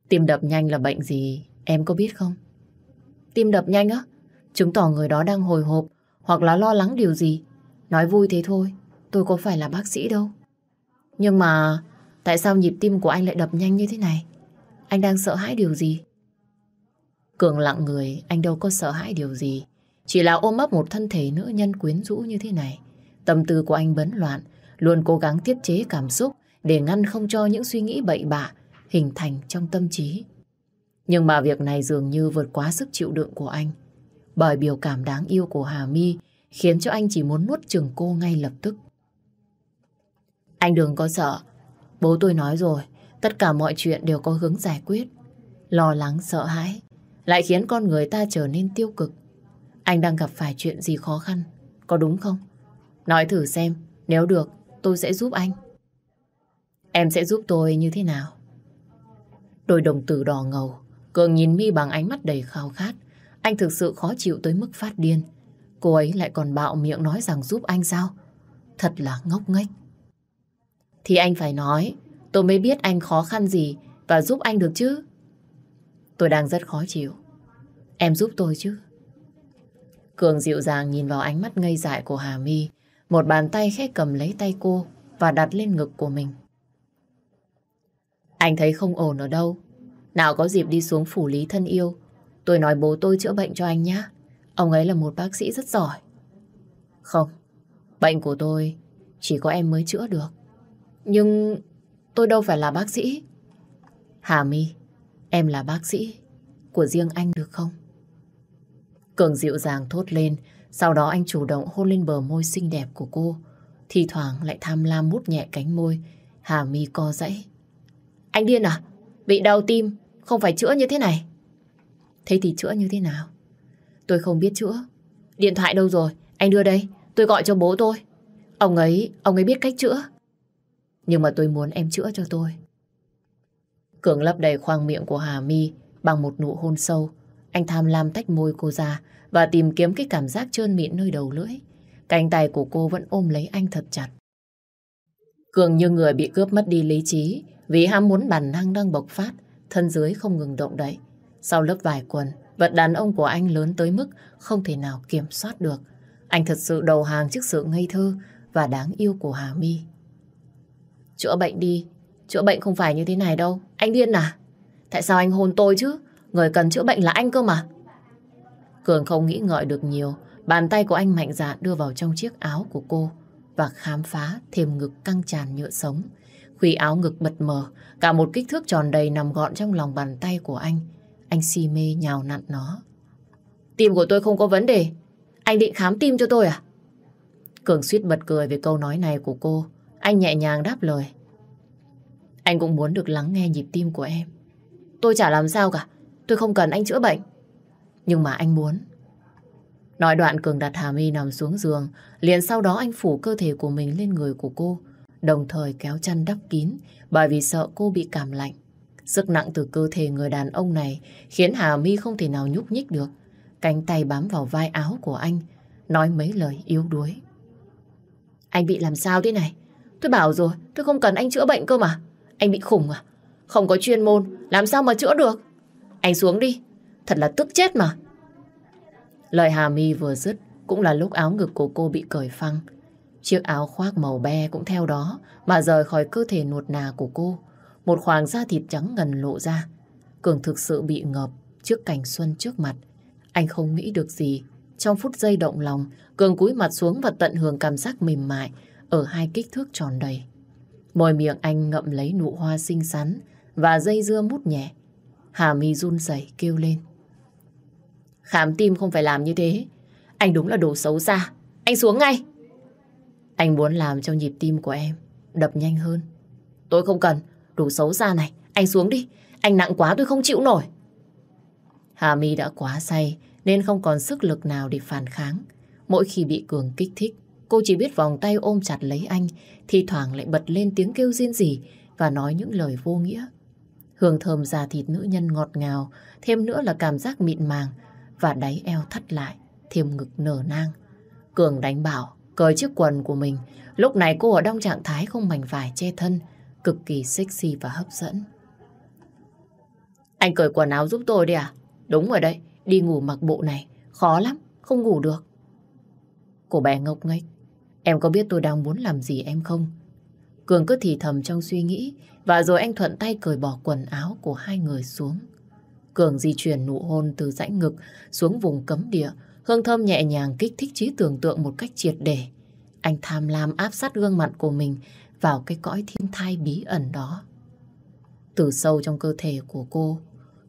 Tim đập nhanh là bệnh gì, em có biết không? Tim đập nhanh á? Chứng tỏ người đó đang hồi hộp hoặc là lo lắng điều gì. Nói vui thế thôi, tôi có phải là bác sĩ đâu. Nhưng mà tại sao nhịp tim của anh lại đập nhanh như thế này? Anh đang sợ hãi điều gì? Cường lặng người, anh đâu có sợ hãi điều gì. Chỉ là ôm ấp một thân thể nữ nhân quyến rũ như thế này. Tâm tư của anh bấn loạn, luôn cố gắng tiết chế cảm xúc để ngăn không cho những suy nghĩ bậy bạ hình thành trong tâm trí. Nhưng mà việc này dường như vượt quá sức chịu đựng của anh. Bởi biểu cảm đáng yêu của Hà My khiến cho anh chỉ muốn nuốt chừng cô ngay lập tức. Anh đừng có sợ. Bố tôi nói rồi, tất cả mọi chuyện đều có hướng giải quyết. Lo lắng, sợ hãi lại khiến con người ta trở nên tiêu cực. Anh đang gặp phải chuyện gì khó khăn, có đúng không? Nói thử xem, nếu được, tôi sẽ giúp anh. Em sẽ giúp tôi như thế nào? Đôi đồng tử đỏ ngầu, Cường nhìn mi bằng ánh mắt đầy khao khát. Anh thực sự khó chịu tới mức phát điên. Cô ấy lại còn bạo miệng nói rằng giúp anh sao? Thật là ngốc nghếch. Thì anh phải nói, tôi mới biết anh khó khăn gì và giúp anh được chứ. Tôi đang rất khó chịu. Em giúp tôi chứ. Cường dịu dàng nhìn vào ánh mắt ngây dại của Hà My. Một bàn tay khẽ cầm lấy tay cô và đặt lên ngực của mình. Anh thấy không ổn ở đâu. Nào có dịp đi xuống phủ lý thân yêu. Tôi nói bố tôi chữa bệnh cho anh nhé. Ông ấy là một bác sĩ rất giỏi. Không, bệnh của tôi chỉ có em mới chữa được. Nhưng tôi đâu phải là bác sĩ. Hà My, em là bác sĩ của riêng anh được không? Cường dịu dàng thốt lên, sau đó anh chủ động hôn lên bờ môi xinh đẹp của cô. Thì thoảng lại tham lam mút nhẹ cánh môi, Hà My co dãy. Anh điên à? Bị đau tim, không phải chữa như thế này. Thế thì chữa như thế nào? Tôi không biết chữa. Điện thoại đâu rồi? Anh đưa đây, tôi gọi cho bố tôi. Ông ấy, ông ấy biết cách chữa. Nhưng mà tôi muốn em chữa cho tôi. Cường lấp đầy khoang miệng của Hà My bằng một nụ hôn sâu. Anh tham lam tách môi cô ra và tìm kiếm cái cảm giác trơn mịn nơi đầu lưỡi. Cánh tay của cô vẫn ôm lấy anh thật chặt. Cường như người bị cướp mất đi lý trí vì ham muốn bản năng đang bộc phát, thân dưới không ngừng động đậy. Sau lớp vải quần, vật đàn ông của anh lớn tới mức không thể nào kiểm soát được. Anh thật sự đầu hàng trước sự ngây thơ và đáng yêu của Hà My. Chữa bệnh đi, chữa bệnh không phải như thế này đâu. Anh điên à? Tại sao anh hôn tôi chứ? Người cần chữa bệnh là anh cơ mà. Cường không nghĩ ngợi được nhiều. Bàn tay của anh mạnh dạn đưa vào trong chiếc áo của cô và khám phá thêm ngực căng tràn nhựa sống. Khuy áo ngực bật mờ, cả một kích thước tròn đầy nằm gọn trong lòng bàn tay của anh. Anh si mê nhào nặn nó. Tim của tôi không có vấn đề. Anh định khám tim cho tôi à? Cường suýt bật cười về câu nói này của cô. Anh nhẹ nhàng đáp lời. Anh cũng muốn được lắng nghe nhịp tim của em. Tôi chả làm sao cả. Tôi không cần anh chữa bệnh. Nhưng mà anh muốn. Nói đoạn Cường đặt Hà My nằm xuống giường. Liền sau đó anh phủ cơ thể của mình lên người của cô. Đồng thời kéo chăn đắp kín bởi vì sợ cô bị cảm lạnh. Sức nặng từ cơ thể người đàn ông này khiến Hà My không thể nào nhúc nhích được. Cánh tay bám vào vai áo của anh, nói mấy lời yếu đuối. Anh bị làm sao thế này? Tôi bảo rồi, tôi không cần anh chữa bệnh cơ mà. Anh bị khủng à? Không có chuyên môn, làm sao mà chữa được? Anh xuống đi, thật là tức chết mà. Lời Hà My vừa dứt, cũng là lúc áo ngực của cô bị cởi phăng. Chiếc áo khoác màu be cũng theo đó mà rời khỏi cơ thể nuột nà của cô. Một khoảng da thịt trắng ngần lộ ra. Cường thực sự bị ngợp trước cảnh xuân trước mặt. Anh không nghĩ được gì. Trong phút giây động lòng, Cường cúi mặt xuống và tận hưởng cảm giác mềm mại ở hai kích thước tròn đầy. Môi miệng anh ngậm lấy nụ hoa xinh xắn và dây dưa mút nhẹ. Hà mi run rẩy kêu lên. Khám tim không phải làm như thế. Anh đúng là đồ xấu xa. Anh xuống ngay. Anh muốn làm cho nhịp tim của em đập nhanh hơn. Tôi không cần. Đồ xấu xa này. Anh xuống đi. Anh nặng quá tôi không chịu nổi. Hà My đã quá say nên không còn sức lực nào để phản kháng. Mỗi khi bị Cường kích thích, cô chỉ biết vòng tay ôm chặt lấy anh, thì thoảng lại bật lên tiếng kêu riêng gì và nói những lời vô nghĩa. Hương thơm da thịt nữ nhân ngọt ngào, thêm nữa là cảm giác mịn màng và đáy eo thắt lại, thêm ngực nở nang. Cường đánh bảo, cởi chiếc quần của mình. Lúc này cô ở trong trạng thái không mảnh vải che thân, cực kỳ sexy và hấp dẫn. Anh cởi quần áo giúp tôi đi à? Đúng rồi đấy, đi ngủ mặc bộ này, khó lắm, không ngủ được. Cô bé ngốc nghếch, em có biết tôi đang muốn làm gì em không? Cường cứ thì thầm trong suy nghĩ và rồi anh thuận tay cởi bỏ quần áo của hai người xuống. Cường di chuyển nụ hôn từ rãnh ngực xuống vùng cấm địa, hương thơm nhẹ nhàng kích thích trí tưởng tượng một cách triệt để. Anh tham lam áp sát gương mặt của mình vào cái cõi thiên thai bí ẩn đó. Từ sâu trong cơ thể của cô,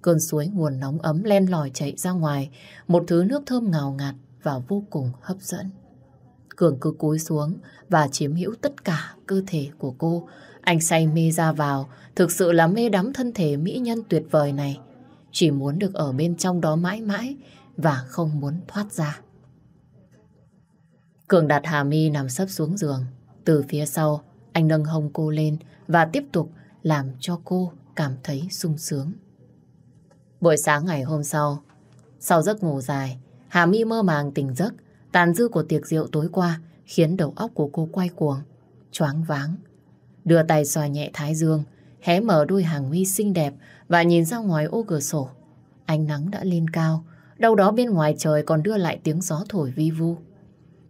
cơn suối nguồn nóng ấm len lỏi chạy ra ngoài, một thứ nước thơm ngào ngạt và vô cùng hấp dẫn. Cường cứ cúi xuống và chiếm hữu tất cả cơ thể của cô. Anh say mê ra vào, thực sự là mê đắm thân thể mỹ nhân tuyệt vời này. Chỉ muốn được ở bên trong đó mãi mãi và không muốn thoát ra. Cường đặt Hà Mi nằm sấp xuống giường. Từ phía sau, Anh nâng hông cô lên và tiếp tục làm cho cô cảm thấy sung sướng. Buổi sáng ngày hôm sau, sau giấc ngủ dài, Hà My mơ màng tỉnh giấc, tàn dư của tiệc rượu tối qua khiến đầu óc của cô quay cuồng, choáng váng. Đưa tay xòa nhẹ thái dương, hé mở đôi hàng mi xinh đẹp và nhìn ra ngoài ô cửa sổ. Ánh nắng đã lên cao, đâu đó bên ngoài trời còn đưa lại tiếng gió thổi vi vu.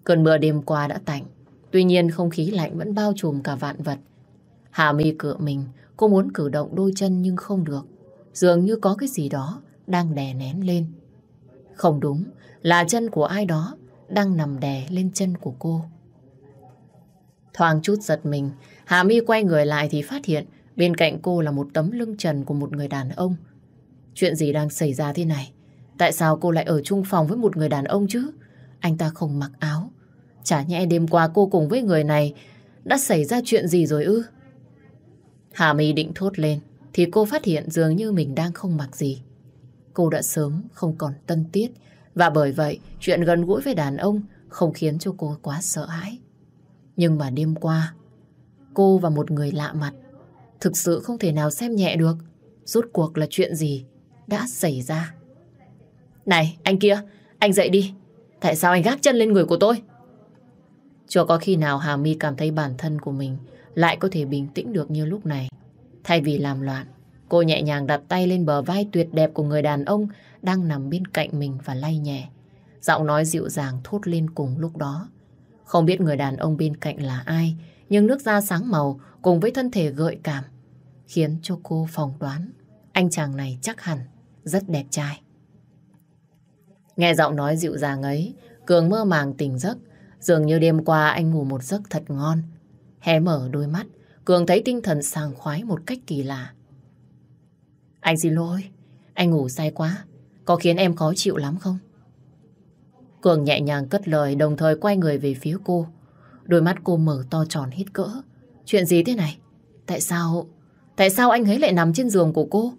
Cơn mưa đêm qua đã tạnh, tuy nhiên không khí lạnh vẫn bao trùm cả vạn vật. Hà mi cựa mình, cô muốn cử động đôi chân nhưng không được. Dường như có cái gì đó đang đè nén lên. Không đúng, là chân của ai đó đang nằm đè lên chân của cô. Thoáng chút giật mình, Hà My quay người lại thì phát hiện bên cạnh cô là một tấm lưng trần của một người đàn ông. Chuyện gì đang xảy ra thế này? Tại sao cô lại ở chung phòng với một người đàn ông chứ? Anh ta không mặc áo. Chả nhẽ đêm qua cô cùng với người này đã xảy ra chuyện gì rồi ư? Hà My định thốt lên thì cô phát hiện dường như mình đang không mặc gì. Cô đã sớm không còn tân tiết và bởi vậy chuyện gần gũi với đàn ông không khiến cho cô quá sợ hãi. Nhưng mà đêm qua cô và một người lạ mặt thực sự không thể nào xem nhẹ được rốt cuộc là chuyện gì đã xảy ra. Này, anh kia, anh dậy đi. Tại sao anh gác chân lên người của tôi? Chưa có khi nào Hà My cảm thấy bản thân của mình lại có thể bình tĩnh được như lúc này. Thay vì làm loạn, cô nhẹ nhàng đặt tay lên bờ vai tuyệt đẹp của người đàn ông đang nằm bên cạnh mình và lay nhẹ. Giọng nói dịu dàng thốt lên cùng lúc đó. Không biết người đàn ông bên cạnh là ai, nhưng nước da sáng màu cùng với thân thể gợi cảm khiến cho cô phỏng đoán anh chàng này chắc hẳn rất đẹp trai. Nghe giọng nói dịu dàng ấy, Cường mơ màng tỉnh giấc. Dường như đêm qua anh ngủ một giấc thật ngon. Hé mở đôi mắt, Cường thấy tinh thần sàng khoái một cách kỳ lạ. Anh xin lỗi, anh ngủ say quá. Có khiến em khó chịu lắm không? Cường nhẹ nhàng cất lời đồng thời quay người về phía cô. Đôi mắt cô mở to tròn hít cỡ. Chuyện gì thế này? Tại sao... Tại sao anh ấy lại nằm trên giường của cô?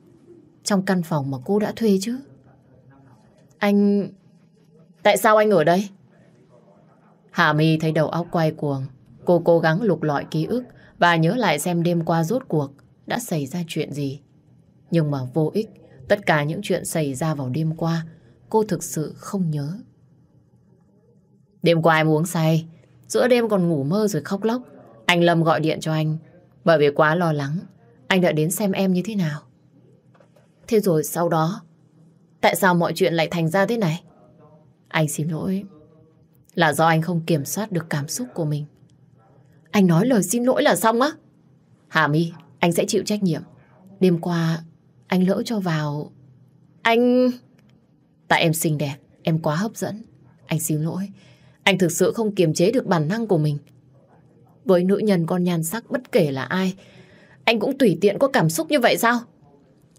Trong căn phòng mà cô đã thuê chứ? Anh... Tại sao anh ở đây? Hạ My thấy đầu óc quay cuồng. Cô cố gắng lục lọi ký ức và nhớ lại xem đêm qua rốt cuộc đã xảy ra chuyện gì. Nhưng mà vô ích, tất cả những chuyện xảy ra vào đêm qua, cô thực sự không nhớ. Đêm qua em uống say, giữa đêm còn ngủ mơ rồi khóc lóc. Anh Lâm gọi điện cho anh, bởi vì quá lo lắng, anh đã đến xem em như thế nào. Thế rồi sau đó, tại sao mọi chuyện lại thành ra thế này? Anh xin lỗi, là do anh không kiểm soát được cảm xúc của mình. Anh nói lời xin lỗi là xong á? Hà My, anh sẽ chịu trách nhiệm. Đêm qua, anh lỡ cho vào... Anh... Tại em xinh đẹp, em quá hấp dẫn. Anh xin lỗi. Anh thực sự không kiềm chế được bản năng của mình. Với nữ nhân con nhan sắc bất kể là ai, anh cũng tùy tiện có cảm xúc như vậy sao?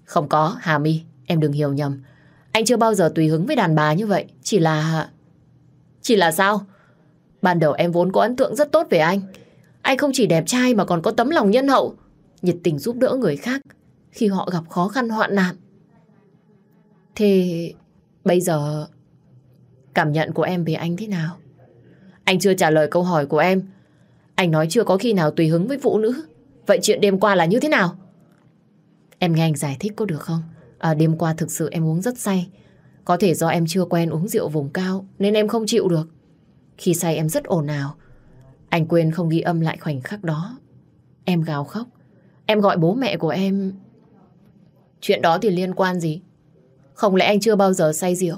Không có, Hà My, em đừng hiểu nhầm. Anh chưa bao giờ tùy hứng với đàn bà như vậy. Chỉ là... Chỉ là sao? Ban đầu em vốn có ấn tượng rất tốt về anh. Anh không chỉ đẹp trai mà còn có tấm lòng nhân hậu, nhiệt tình giúp đỡ người khác khi họ gặp khó khăn hoạn nạn. Thế bây giờ cảm nhận của em về anh thế nào? Anh chưa trả lời câu hỏi của em. Anh nói chưa có khi nào tùy hứng với phụ nữ. Vậy chuyện đêm qua là như thế nào? Em nghe anh giải thích có được không? À, đêm qua thực sự em uống rất say. Có thể do em chưa quen uống rượu vùng cao nên em không chịu được. Khi say em rất ồn ào. Anh quên không ghi âm lại khoảnh khắc đó. Em gào khóc. Em gọi bố mẹ của em. Chuyện đó thì liên quan gì? Không lẽ anh chưa bao giờ say rượu?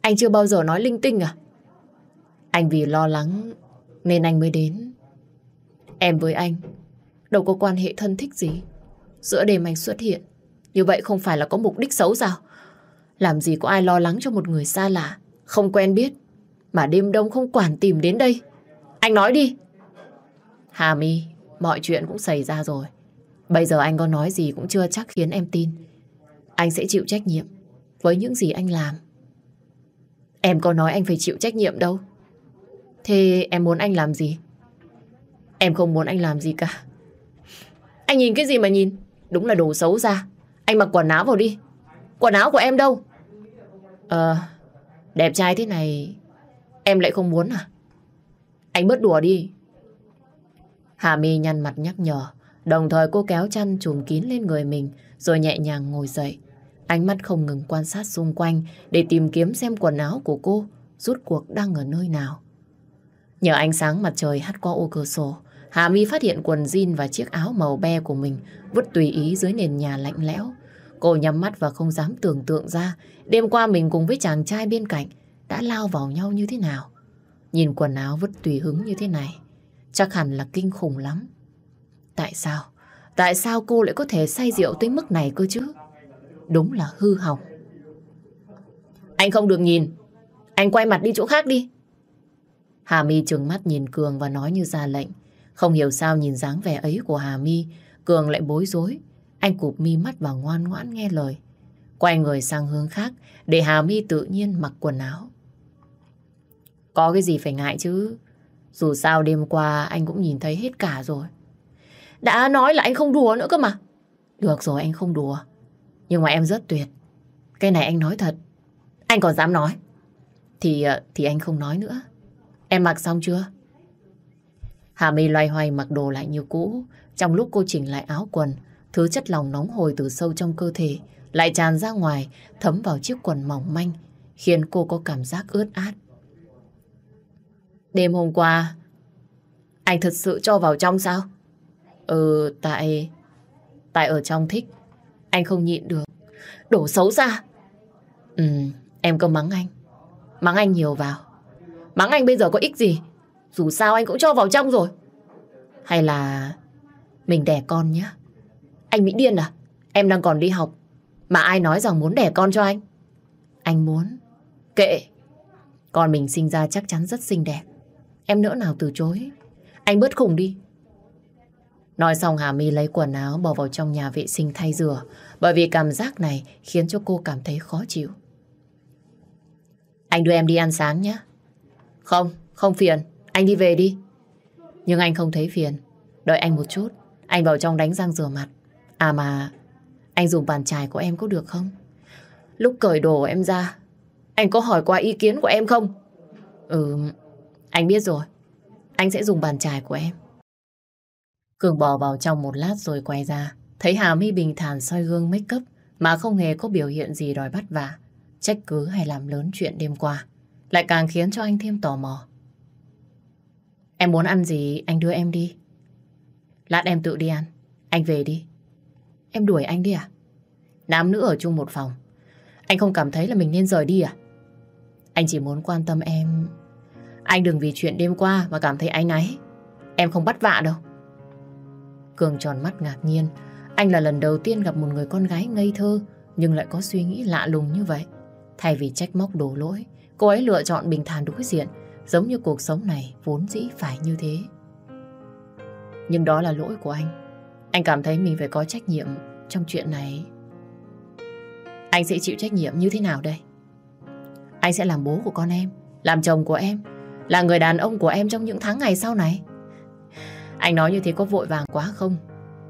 Anh chưa bao giờ nói linh tinh à? Anh vì lo lắng nên anh mới đến. Em với anh đâu có quan hệ thân thích gì. Giữa đêm anh xuất hiện như vậy không phải là có mục đích xấu sao? Làm gì có ai lo lắng cho một người xa lạ, không quen biết, mà đêm đông không quản tìm đến đây. Anh nói đi. Hà My, mọi chuyện cũng xảy ra rồi. Bây giờ anh có nói gì cũng chưa chắc khiến em tin. Anh sẽ chịu trách nhiệm với những gì anh làm. Em có nói anh phải chịu trách nhiệm đâu. Thế em muốn anh làm gì? Em không muốn anh làm gì cả. Anh nhìn cái gì mà nhìn? Đúng là đồ xấu ra. Anh mặc quần áo vào đi. Quần áo của em đâu? Ờ, đẹp trai thế này em lại không muốn à? Anh bớt đùa đi. Hà My nhăn mặt nhắc nhở, đồng thời cô kéo chăn trùm kín lên người mình rồi nhẹ nhàng ngồi dậy. Ánh mắt không ngừng quan sát xung quanh để tìm kiếm xem quần áo của cô rút cuộc đang ở nơi nào. Nhờ ánh sáng mặt trời hắt qua ô cửa sổ, Hà Mi phát hiện quần jean và chiếc áo màu be của mình vứt tùy ý dưới nền nhà lạnh lẽo. Cô nhắm mắt và không dám tưởng tượng ra đêm qua mình cùng với chàng trai bên cạnh đã lao vào nhau như thế nào. Nhìn quần áo vứt tùy hứng như thế này, chắc hẳn là kinh khủng lắm. Tại sao? Tại sao cô lại có thể say rượu tới mức này cơ chứ? Đúng là hư hỏng. Anh không được nhìn. Anh quay mặt đi chỗ khác đi. Hà My trừng mắt nhìn Cường và nói như ra lệnh. Không hiểu sao nhìn dáng vẻ ấy của Hà My, Cường lại bối rối. Anh cụp mi mắt và ngoan ngoãn nghe lời. Quay người sang hướng khác để Hà My tự nhiên mặc quần áo. Có cái gì phải ngại chứ. Dù sao đêm qua anh cũng nhìn thấy hết cả rồi. Đã nói là anh không đùa nữa cơ mà. Được rồi anh không đùa. Nhưng mà em rất tuyệt. Cái này anh nói thật. Anh còn dám nói. Thì ờ, thì anh không nói nữa. Em mặc xong chưa? Hà My loay hoay mặc đồ lại như cũ. Trong lúc cô chỉnh lại áo quần, thứ chất lòng nóng hồi từ sâu trong cơ thể lại tràn ra ngoài, thấm vào chiếc quần mỏng manh, khiến cô có cảm giác ướt át. Đêm hôm qua, anh thật sự cho vào trong sao? Ừ, tại... Tại ở trong thích, anh không nhịn được. Đổ xấu ra. Ừ, em có mắng anh. Mắng anh nhiều vào. Mắng anh bây giờ có ích gì? Dù sao anh cũng cho vào trong rồi. Hay là mình đẻ con nhé? Anh bị điên à? Em đang còn đi học. Mà ai nói rằng muốn đẻ con cho anh? Anh muốn. Kệ. Con mình sinh ra chắc chắn rất xinh đẹp. Em nỡ nào từ chối. Anh bớt khủng đi. Nói xong Hà My lấy quần áo bỏ vào trong nhà vệ sinh thay rửa bởi vì cảm giác này khiến cho cô cảm thấy khó chịu. Anh đưa em đi ăn sáng nhé. Không, không phiền. Anh đi về đi. Nhưng anh không thấy phiền. Đợi anh một chút. Anh vào trong đánh răng rửa mặt. À mà, anh dùng bàn chải của em có được không? Lúc cởi đồ em ra, anh có hỏi qua ý kiến của em không? Ừ, anh biết rồi. Anh sẽ dùng bàn chải của em. Cường bò vào trong một lát rồi quay ra. Thấy Hà My bình thản soi gương make up mà không hề có biểu hiện gì đòi bắt vả, trách cứ hay làm lớn chuyện đêm qua. Lại càng khiến cho anh thêm tò mò. Em muốn ăn gì anh đưa em đi. Lát em tự đi ăn. Anh về đi. Em đuổi anh đi à? Nam nữ ở chung một phòng. Anh không cảm thấy là mình nên rời đi à? Anh chỉ muốn quan tâm em. Anh đừng vì chuyện đêm qua mà cảm thấy áy náy. Em không bắt vạ đâu. Cường tròn mắt ngạc nhiên. Anh là lần đầu tiên gặp một người con gái ngây thơ nhưng lại có suy nghĩ lạ lùng như vậy. Thay vì trách móc đổ lỗi, cô ấy lựa chọn bình thản đối diện giống như cuộc sống này vốn dĩ phải như thế. Nhưng đó là lỗi của anh. Anh cảm thấy mình phải có trách nhiệm trong chuyện này. Anh sẽ chịu trách nhiệm như thế nào đây? Anh sẽ làm bố của con em, làm chồng của em, là người đàn ông của em trong những tháng ngày sau này. Anh nói như thế có vội vàng quá không?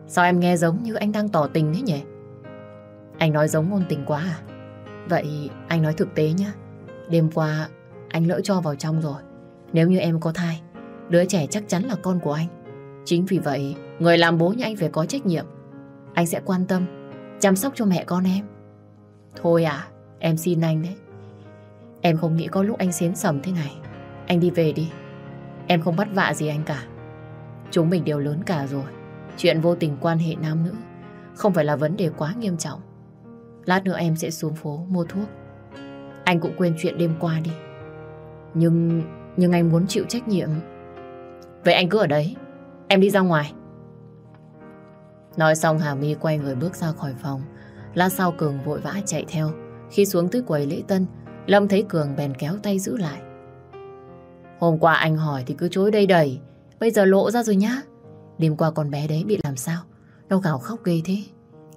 Sao em nghe giống như anh đang tỏ tình thế nhỉ? Anh nói giống ngôn tình quá à? Vậy anh nói thực tế nhé. Đêm qua anh lỡ cho vào trong rồi. Nếu như em có thai, đứa trẻ chắc chắn là con của anh. Chính vì vậy, người làm bố như anh phải có trách nhiệm. Anh sẽ quan tâm, chăm sóc cho mẹ con em. Thôi à, em xin anh đấy. Em không nghĩ có lúc anh xến sầm thế này. Anh đi về đi. Em không bắt vạ gì anh cả. Chúng mình đều lớn cả rồi. Chuyện vô tình quan hệ nam nữ không phải là vấn đề quá nghiêm trọng. Lát nữa em sẽ xuống phố mua thuốc. Anh cũng quên chuyện đêm qua đi. Nhưng nhưng anh muốn chịu trách nhiệm. Vậy anh cứ ở đấy. Em đi ra ngoài. Nói xong Hà My quay người bước ra khỏi phòng. Lát sau Cường vội vã chạy theo. Khi xuống tới quầy lễ tân, Lâm thấy Cường bèn kéo tay giữ lại. Hôm qua anh hỏi thì cứ chối đây đầy. Bây giờ lộ ra rồi nhá. Đêm qua con bé đấy bị làm sao? Nó gào khóc ghê thế.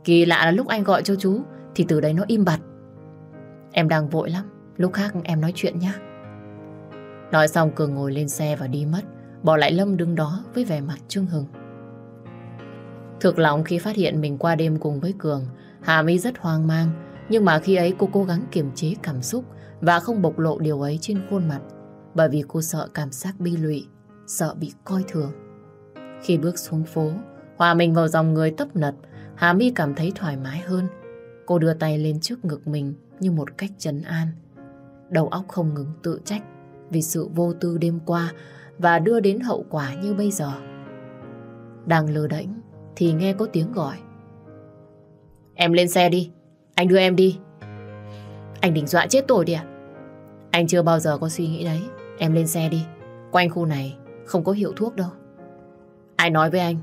Kỳ lạ là lúc anh gọi cho chú thì từ đấy nó im bặt. Em đang vội lắm. Lúc khác em nói chuyện nhá. Nói xong Cường ngồi lên xe và đi mất. Bỏ lại Lâm đứng đó với vẻ mặt trương hừng. Thực lòng khi phát hiện mình qua đêm cùng với Cường, Hà My rất hoang mang. Nhưng mà khi ấy cô cố gắng kiềm chế cảm xúc và không bộc lộ điều ấy trên khuôn mặt. Bởi vì cô sợ cảm giác bi lụy, sợ bị coi thường. Khi bước xuống phố, hòa mình vào dòng người tấp nập, Hà My cảm thấy thoải mái hơn. Cô đưa tay lên trước ngực mình như một cách trấn an. Đầu óc không ngừng tự trách vì sự vô tư đêm qua và đưa đến hậu quả như bây giờ. Đang lơ đễnh thì nghe có tiếng gọi. Em lên xe đi, anh đưa em đi. Anh định dọa chết tôi đi à? Anh chưa bao giờ có suy nghĩ đấy. Em lên xe đi. Quanh khu này không có hiệu thuốc đâu. Ai nói với anh?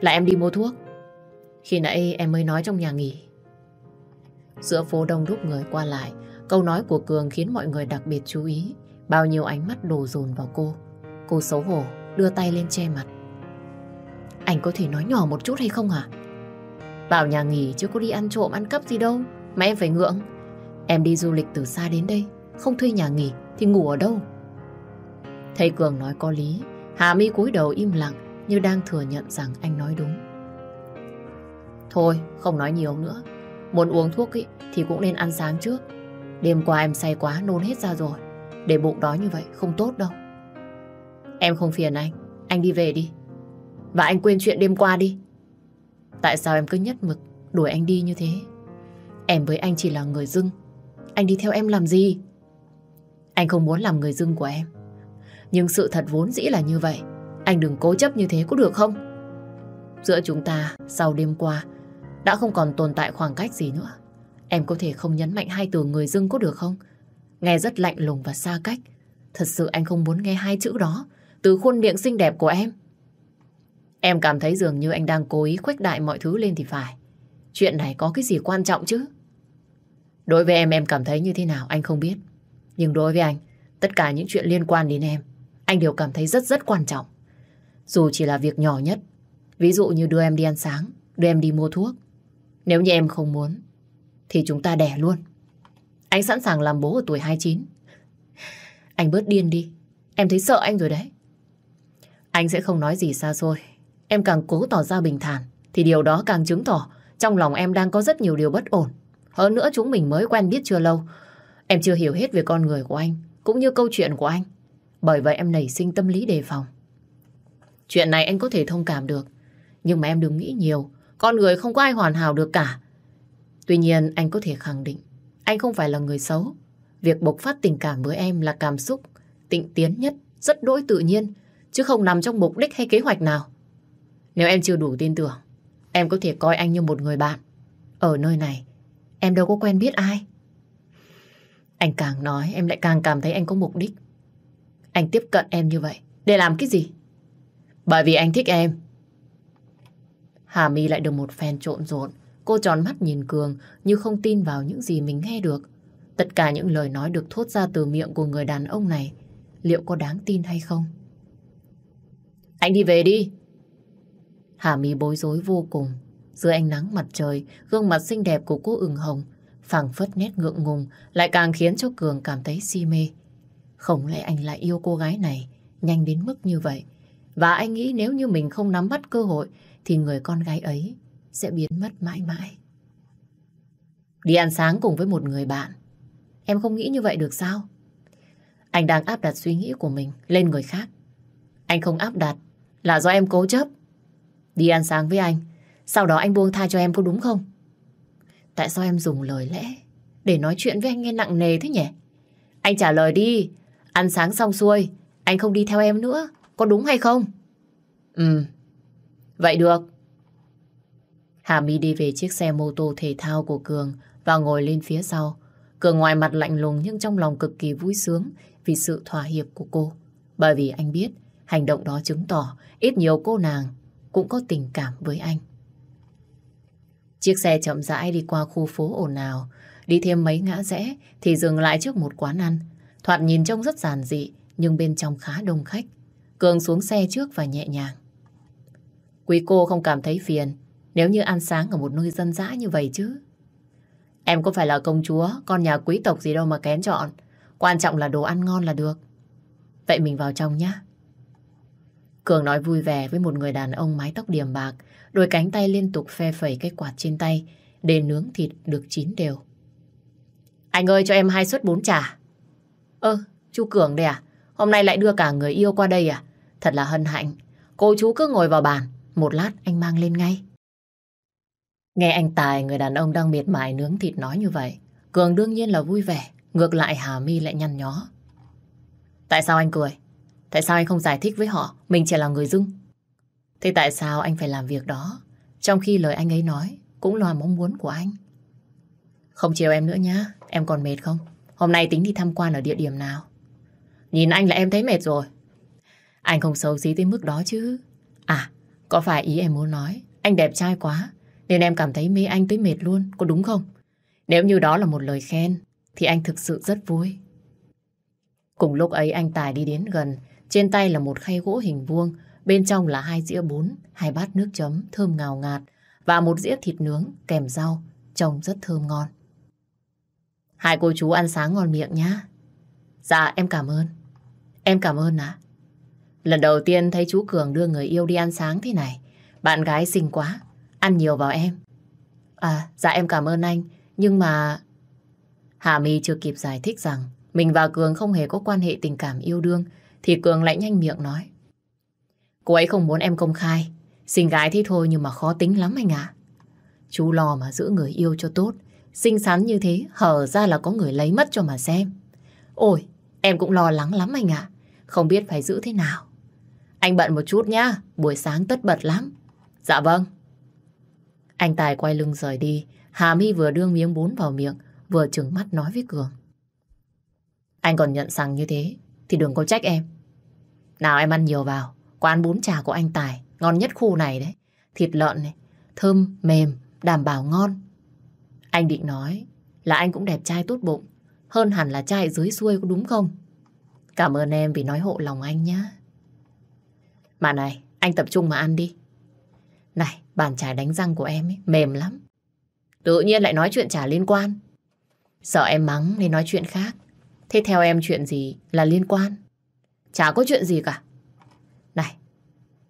Là em đi mua thuốc. Khi nãy em mới nói trong nhà nghỉ. Giữa phố đông đúc người qua lại, câu nói của Cường khiến mọi người đặc biệt chú ý. Bao nhiêu ánh mắt đổ dồn vào cô. Cô xấu hổ, đưa tay lên che mặt. Anh có thể nói nhỏ một chút hay không hả? Vào nhà nghỉ chứ có đi ăn trộm ăn cắp gì đâu. Mà em phải ngượng. Em đi du lịch từ xa đến đây, không thuê nhà nghỉ thì ngủ ở đâu? Thầy Cường nói có lý, Hà My cúi đầu im lặng như đang thừa nhận rằng anh nói đúng. Thôi, không nói nhiều nữa. Muốn uống thuốc ý, thì cũng nên ăn sáng trước. Đêm qua em say quá nôn hết ra rồi. Để bụng đói như vậy không tốt đâu. Em không phiền anh. Anh đi về đi. Và anh quên chuyện đêm qua đi. Tại sao em cứ nhất mực đuổi anh đi như thế? Em với anh chỉ là người dưng. Anh đi theo em làm gì? Anh không muốn làm người dưng của em. Nhưng sự thật vốn dĩ là như vậy. Anh đừng cố chấp như thế có được không? Giữa chúng ta sau đêm qua đã không còn tồn tại khoảng cách gì nữa. Em có thể không nhấn mạnh hai từ người dưng có được không? Nghe rất lạnh lùng và xa cách. Thật sự anh không muốn nghe hai chữ đó từ khuôn miệng xinh đẹp của em. Em cảm thấy dường như anh đang cố ý khuếch đại mọi thứ lên thì phải. Chuyện này có cái gì quan trọng chứ? Đối với em em cảm thấy như thế nào anh không biết. Nhưng đối với anh, tất cả những chuyện liên quan đến em, anh đều cảm thấy rất rất quan trọng. Dù chỉ là việc nhỏ nhất, ví dụ như đưa em đi ăn sáng, đưa em đi mua thuốc. Nếu như em không muốn, thì chúng ta đẻ luôn. Anh sẵn sàng làm bố ở tuổi 29. Anh bớt điên đi, em thấy sợ anh rồi đấy. Anh sẽ không nói gì xa xôi. Em càng cố tỏ ra bình thản, thì điều đó càng chứng tỏ trong lòng em đang có rất nhiều điều bất ổn. Hơn nữa chúng mình mới quen biết chưa lâu. Em chưa hiểu hết về con người của anh, cũng như câu chuyện của anh. Bởi vậy em nảy sinh tâm lý đề phòng. Chuyện này anh có thể thông cảm được. Nhưng mà em đừng nghĩ nhiều. Con người không có ai hoàn hảo được cả. Tuy nhiên anh có thể khẳng định anh không phải là người xấu. Việc bộc phát tình cảm với em là cảm xúc tịnh tiến nhất, rất đỗi tự nhiên, chứ không nằm trong mục đích hay kế hoạch nào. Nếu em chưa đủ tin tưởng, em có thể coi anh như một người bạn. Ở nơi này, em đâu có quen biết ai. Anh càng nói, em lại càng cảm thấy anh có mục đích. Anh tiếp cận em như vậy, để làm cái gì? Bởi vì anh thích em. Hà My lại được một phen trộn rộn. Cô tròn mắt nhìn Cường như không tin vào những gì mình nghe được. Tất cả những lời nói được thốt ra từ miệng của người đàn ông này liệu có đáng tin hay không? Anh đi về đi. Hà My bối rối vô cùng. Dưới ánh nắng mặt trời, gương mặt xinh đẹp của cô ửng hồng, phảng phất nét ngượng ngùng lại càng khiến cho Cường cảm thấy si mê. Không lẽ anh lại yêu cô gái này nhanh đến mức như vậy? Và anh nghĩ nếu như mình không nắm bắt cơ hội thì người con gái ấy sẽ biến mất mãi mãi. Đi ăn sáng cùng với một người bạn. Em không nghĩ như vậy được sao? Anh đang áp đặt suy nghĩ của mình lên người khác. Anh không áp đặt là do em cố chấp. Đi ăn sáng với anh, sau đó anh buông tha cho em có đúng không? Tại sao em dùng lời lẽ để nói chuyện với anh nghe nặng nề thế nhỉ? Anh trả lời đi, ăn sáng xong xuôi, anh không đi theo em nữa, có đúng hay không? Ừ, vậy được. Hà My đi về chiếc xe mô tô thể thao của Cường và ngồi lên phía sau. Cường ngoài mặt lạnh lùng nhưng trong lòng cực kỳ vui sướng vì sự thỏa hiệp của cô. Bởi vì anh biết hành động đó chứng tỏ ít nhiều cô nàng cũng có tình cảm với anh. Chiếc xe chậm rãi đi qua khu phố ồn ào, đi thêm mấy ngã rẽ thì dừng lại trước một quán ăn. Thoạt nhìn trông rất giản dị nhưng bên trong khá đông khách. Cường xuống xe trước và nhẹ nhàng. Quý cô không cảm thấy phiền nếu như ăn sáng ở một nơi dân dã như vậy chứ. Em có phải là công chúa, con nhà quý tộc gì đâu mà kén chọn. Quan trọng là đồ ăn ngon là được. Vậy mình vào trong nhé. Cường nói vui vẻ với một người đàn ông mái tóc điểm bạc, đôi cánh tay liên tục phe phẩy cái quạt trên tay để nướng thịt được chín đều. Anh ơi cho em hai suất bún chả. Ơ, chú Cường đây à? Hôm nay lại đưa cả người yêu qua đây à? Thật là hân hạnh. Cô chú cứ ngồi vào bàn, một lát anh mang lên ngay. Nghe anh Tài, người đàn ông đang miệt mài nướng thịt nói như vậy, Cường đương nhiên là vui vẻ, ngược lại Hà My lại nhăn nhó. Tại sao anh cười? Tại sao anh không giải thích với họ mình chỉ là người dưng? Thế tại sao anh phải làm việc đó? Trong khi lời anh ấy nói cũng là mong muốn của anh. Không chiều em nữa nhá, em còn mệt không? Hôm nay tính đi tham quan ở địa điểm nào? Nhìn anh là em thấy mệt rồi. Anh không xấu xí tới mức đó chứ. À, có phải ý em muốn nói anh đẹp trai quá nên em cảm thấy mê anh tới mệt luôn, có đúng không? Nếu như đó là một lời khen thì anh thực sự rất vui. Cùng lúc ấy anh Tài đi đến gần, trên tay là một khay gỗ hình vuông, bên trong là hai dĩa bún, hai bát nước chấm thơm ngào ngạt và một dĩa thịt nướng kèm rau, trông rất thơm ngon. Hai cô chú ăn sáng ngon miệng nhá. Dạ em cảm ơn. Em cảm ơn ạ. Lần đầu tiên thấy chú Cường đưa người yêu đi ăn sáng thế này. Bạn gái xinh quá. Ăn nhiều vào em. À, dạ em cảm ơn anh. Nhưng mà... Hà My chưa kịp giải thích rằng mình và Cường không hề có quan hệ tình cảm yêu đương thì Cường lại nhanh miệng nói. Cô ấy không muốn em công khai. Xinh gái thế thôi nhưng mà khó tính lắm anh ạ. Chú lo mà giữ người yêu cho tốt. Xinh xắn như thế, hở ra là có người lấy mất cho mà xem. Ôi, em cũng lo lắng lắm anh ạ. Không biết phải giữ thế nào. Anh bận một chút nhá, buổi sáng tất bật lắm. Dạ vâng. Anh Tài quay lưng rời đi, Hà My vừa đưa miếng bún vào miệng, vừa trừng mắt nói với Cường. Anh còn nhận rằng như thế, thì đừng có trách em. Nào em ăn nhiều vào, quán bún chả của anh Tài, ngon nhất khu này đấy. Thịt lợn này, thơm, mềm, đảm bảo ngon. Anh định nói là anh cũng đẹp trai tốt bụng, hơn hẳn là trai dưới xuôi có đúng không? Cảm ơn em vì nói hộ lòng anh nhé. Mà này, anh tập trung mà ăn đi. Này, bàn chải đánh răng của em ấy, mềm lắm. Tự nhiên lại nói chuyện chả liên quan. Sợ em mắng nên nói chuyện khác. Thế theo em chuyện gì là liên quan? Chả có chuyện gì cả. Này,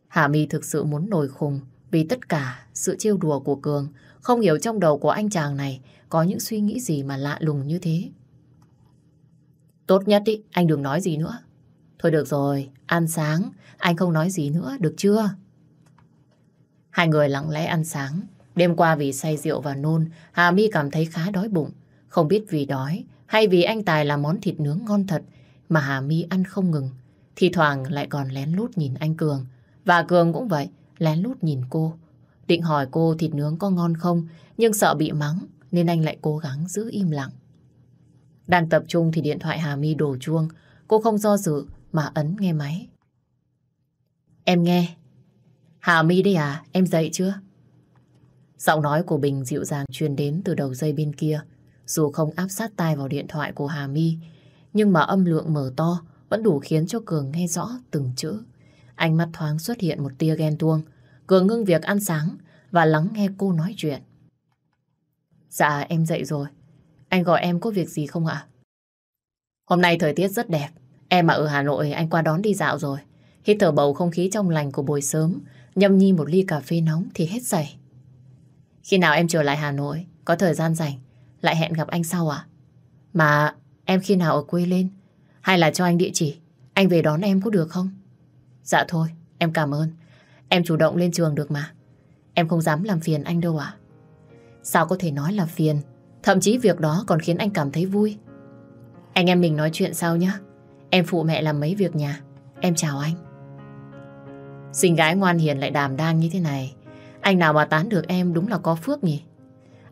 Hà My thực sự muốn nổi khùng vì tất cả sự trêu đùa của Cường. Không hiểu trong đầu của anh chàng này có những suy nghĩ gì mà lạ lùng như thế. Tốt nhất ý, anh đừng nói gì nữa. Thôi được rồi, ăn sáng, anh không nói gì nữa, được chưa? Hai người lặng lẽ ăn sáng. Đêm qua vì say rượu và nôn, Hà My cảm thấy khá đói bụng. Không biết vì đói hay vì anh Tài làm món thịt nướng ngon thật mà Hà My ăn không ngừng. Thì thoảng lại còn lén lút nhìn anh Cường. Và Cường cũng vậy, lén lút nhìn cô. Định hỏi cô thịt nướng có ngon không, nhưng sợ bị mắng nên anh lại cố gắng giữ im lặng. Đang tập trung thì điện thoại Hà My đổ chuông. Cô không do dự mà ấn nghe máy. Em nghe. Hà My đây à, em dậy chưa? Giọng nói của Bình dịu dàng truyền đến từ đầu dây bên kia. Dù không áp sát tai vào điện thoại của Hà My, nhưng mà âm lượng mở to vẫn đủ khiến cho Cường nghe rõ từng chữ. Ánh mắt thoáng xuất hiện một tia ghen tuông. Cường ngưng việc ăn sáng và lắng nghe cô nói chuyện. Dạ em dậy rồi. Anh gọi em có việc gì không ạ? Hôm nay thời tiết rất đẹp. Em mà ở Hà Nội anh qua đón đi dạo rồi. Hít thở bầu không khí trong lành của buổi sớm, nhâm nhi một ly cà phê nóng thì hết sảy. Khi nào em trở lại Hà Nội, có thời gian rảnh, lại hẹn gặp anh sau à? Mà em khi nào ở quê lên? Hay là cho anh địa chỉ, anh về đón em có được không? Dạ thôi, em cảm ơn. Em chủ động lên trường được mà. Em không dám làm phiền anh đâu ạ. Sao có thể nói là phiền? Thậm chí việc đó còn khiến anh cảm thấy vui. Anh em mình nói chuyện sau nhé. Em phụ mẹ làm mấy việc nhà. Em chào anh. Xinh gái ngoan hiền lại đàm đang như thế này. Anh nào mà tán được em đúng là có phước nhỉ.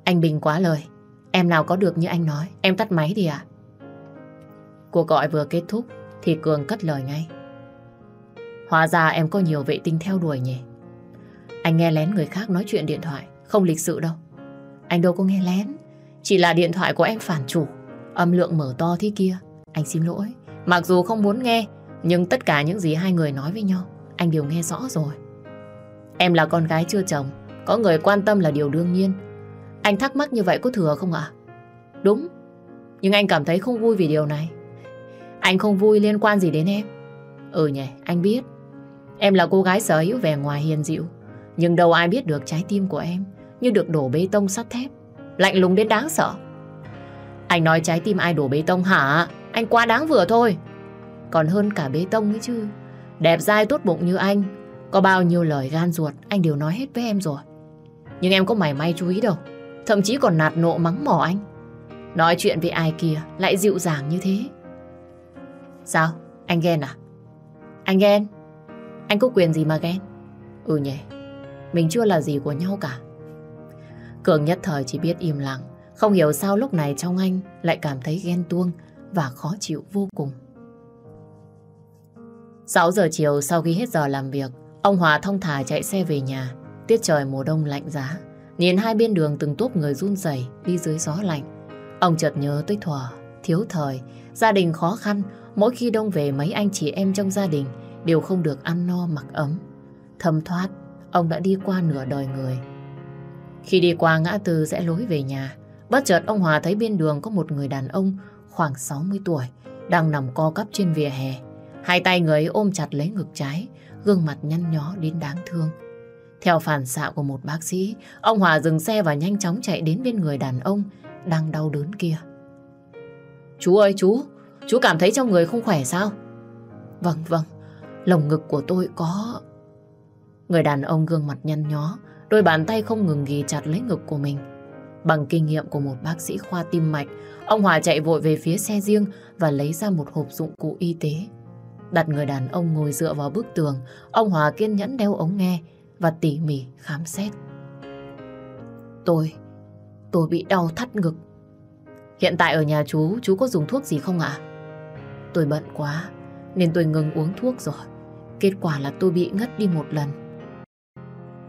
Anh Bình quá lời. Em nào có được như anh nói. Em tắt máy đi ạ. Cuộc gọi vừa kết thúc thì Cường cất lời ngay. Hóa ra em có nhiều vệ tinh theo đuổi nhỉ. Anh nghe lén người khác nói chuyện điện thoại. Không lịch sự đâu. Anh đâu có nghe lén. Chỉ là điện thoại của em phản chủ. Âm lượng mở to thế kia. Anh xin lỗi. Mặc dù không muốn nghe, nhưng tất cả những gì hai người nói với nhau, anh đều nghe rõ rồi. Em là con gái chưa chồng, có người quan tâm là điều đương nhiên. Anh thắc mắc như vậy có thừa không ạ? Đúng, nhưng anh cảm thấy không vui vì điều này. Anh không vui liên quan gì đến em. Ừ nhỉ, anh biết. Em là cô gái sở hữu vẻ ngoài hiền dịu. Nhưng đâu ai biết được trái tim của em như được đổ bê tông sắt thép. Lạnh lùng đến đáng sợ. Anh nói trái tim ai đổ bê tông hả? Anh quá đáng vừa thôi. Còn hơn cả bê tông ấy chứ. Đẹp dai tốt bụng như anh. Có bao nhiêu lời gan ruột, anh đều nói hết với em rồi. Nhưng em có mảy may chú ý đâu. Thậm chí còn nạt nộ mắng mỏ anh. Nói chuyện với ai kia lại dịu dàng như thế. Sao? Anh ghen à? Anh ghen? Anh có quyền gì mà ghen? Ừ nhỉ, mình chưa là gì của nhau cả. Cường nhất thời chỉ biết im lặng, không hiểu sao lúc này trong anh lại cảm thấy ghen tuông và khó chịu vô cùng. 6 giờ chiều sau khi hết giờ làm việc, ông Hòa thông thả chạy xe về nhà. Tiết trời mùa đông lạnh giá, nhìn hai bên đường từng tốp người run rẩy đi dưới gió lạnh. Ông chợt nhớ tới thuở, thiếu thời, gia đình khó khăn, mỗi khi đông về mấy anh chị em trong gia đình đều không được ăn no mặc ấm. Thâm thoát, ông đã đi qua nửa đời người. Khi đi qua ngã tư rẽ lối về nhà, bất chợt ông Hòa thấy bên đường có một người đàn ông khoảng 60 tuổi đang nằm co cắp trên vỉa hè. Hai tay người ấy ôm chặt lấy ngực trái, gương mặt nhăn nhó đến đáng thương. Theo phản xạ của một bác sĩ, ông Hòa dừng xe và nhanh chóng chạy đến bên người đàn ông đang đau đớn kia. Chú ơi chú, chú cảm thấy trong người không khỏe sao? Vâng vâng, lồng ngực của tôi có... Người đàn ông gương mặt nhăn nhó, đôi bàn tay không ngừng ghi chặt lấy ngực của mình. Bằng kinh nghiệm của một bác sĩ khoa tim mạch, ông Hòa chạy vội về phía xe riêng và lấy ra một hộp dụng cụ y tế. Đặt người đàn ông ngồi dựa vào bức tường, ông Hòa kiên nhẫn đeo ống nghe và tỉ mỉ khám xét. Tôi, tôi bị đau thắt ngực. Hiện tại ở nhà chú, chú có dùng thuốc gì không ạ? Tôi bận quá, nên tôi ngừng uống thuốc rồi. Kết quả là tôi bị ngất đi một lần.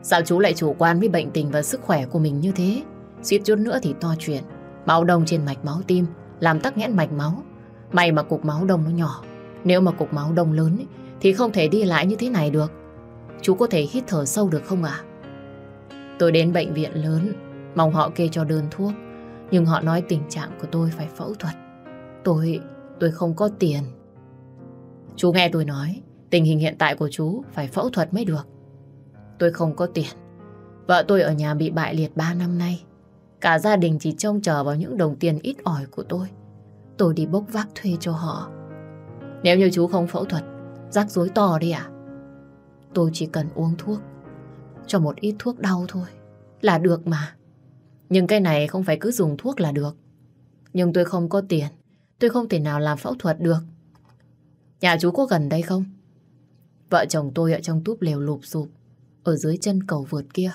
Sao chú lại chủ quan với bệnh tình và sức khỏe của mình như thế? Suýt chút nữa thì to chuyện. Máu đông trên mạch máu tim, làm tắc nghẽn mạch máu. May mà cục máu đông nó nhỏ. Nếu mà cục máu đông lớn thì không thể đi lại như thế này được. Chú có thể hít thở sâu được không ạ? Tôi đến bệnh viện lớn, mong họ kê cho đơn thuốc. Nhưng họ nói tình trạng của tôi phải phẫu thuật. Tôi, tôi không có tiền. Chú nghe tôi nói, tình hình hiện tại của chú phải phẫu thuật mới được. Tôi không có tiền. Vợ tôi ở nhà bị bại liệt 3 năm nay. Cả gia đình chỉ trông chờ vào những đồng tiền ít ỏi của tôi. Tôi đi bốc vác thuê cho họ. Nếu như chú không phẫu thuật, rắc rối to đi à? Tôi chỉ cần uống thuốc, cho một ít thuốc đau thôi, là được mà. Nhưng cái này không phải cứ dùng thuốc là được. Nhưng tôi không có tiền, tôi không thể nào làm phẫu thuật được. Nhà chú có gần đây không? Vợ chồng tôi ở trong túp lều lụp sụp, ở dưới chân cầu vượt kia.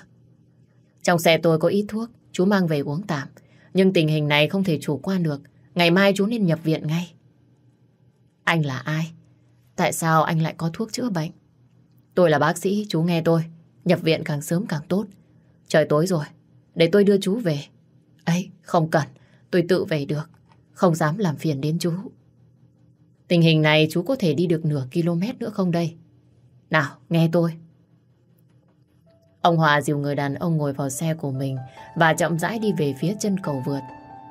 Trong xe tôi có ít thuốc, chú mang về uống tạm. Nhưng tình hình này không thể chủ quan được. Ngày mai chú nên nhập viện ngay. Anh là ai? Tại sao anh lại có thuốc chữa bệnh? Tôi là bác sĩ, chú nghe tôi. Nhập viện càng sớm càng tốt. Trời tối rồi, để tôi đưa chú về. ấy không cần, tôi tự về được. Không dám làm phiền đến chú. Tình hình này chú có thể đi được nửa km nữa không đây? Nào, nghe tôi. Ông Hòa dìu người đàn ông ngồi vào xe của mình và chậm rãi đi về phía chân cầu vượt.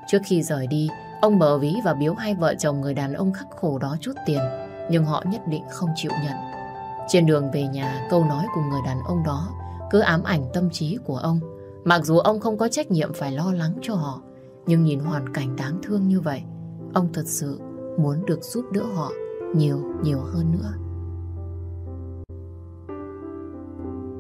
Trước khi rời đi, ông mở ví và biếu hai vợ chồng người đàn ông khắc khổ đó chút tiền, nhưng họ nhất định không chịu nhận. Trên đường về nhà, câu nói của người đàn ông đó cứ ám ảnh tâm trí của ông. Mặc dù ông không có trách nhiệm phải lo lắng cho họ, nhưng nhìn hoàn cảnh đáng thương như vậy, ông thật sự muốn được giúp đỡ họ nhiều, nhiều hơn nữa.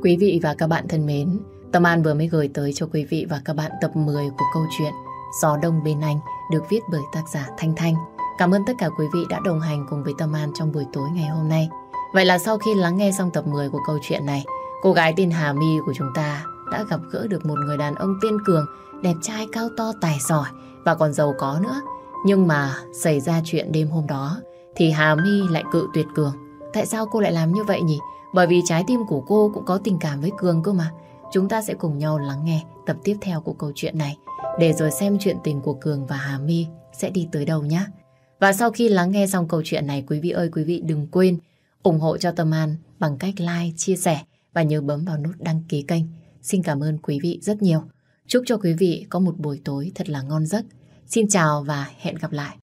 Quý vị và các bạn thân mến, Tâm An vừa mới gửi tới cho quý vị và các bạn tập 10 của câu chuyện Gió Đông Bên Anh được viết bởi tác giả Thanh Thanh. Cảm ơn tất cả quý vị đã đồng hành cùng với Tâm An trong buổi tối ngày hôm nay. Vậy là sau khi lắng nghe xong tập 10 của câu chuyện này, cô gái tên Hà My của chúng ta đã gặp gỡ được một người đàn ông tiên cường, đẹp trai, cao to, tài giỏi và còn giàu có nữa. Nhưng mà xảy ra chuyện đêm hôm đó thì Hà My lại cự tuyệt Cường. Tại sao cô lại làm như vậy nhỉ? Bởi vì trái tim của cô cũng có tình cảm với Cường cơ mà. Chúng ta sẽ cùng nhau lắng nghe tập tiếp theo của câu chuyện này để rồi xem chuyện tình của Cường và Hà My sẽ đi tới đâu nhé. Và sau khi lắng nghe xong câu chuyện này, quý vị ơi quý vị đừng quên ủng hộ cho Tâm An bằng cách like, chia sẻ và nhớ bấm vào nút đăng ký kênh. Xin cảm ơn quý vị rất nhiều. Chúc cho quý vị có một buổi tối thật là ngon giấc. Xin chào và hẹn gặp lại.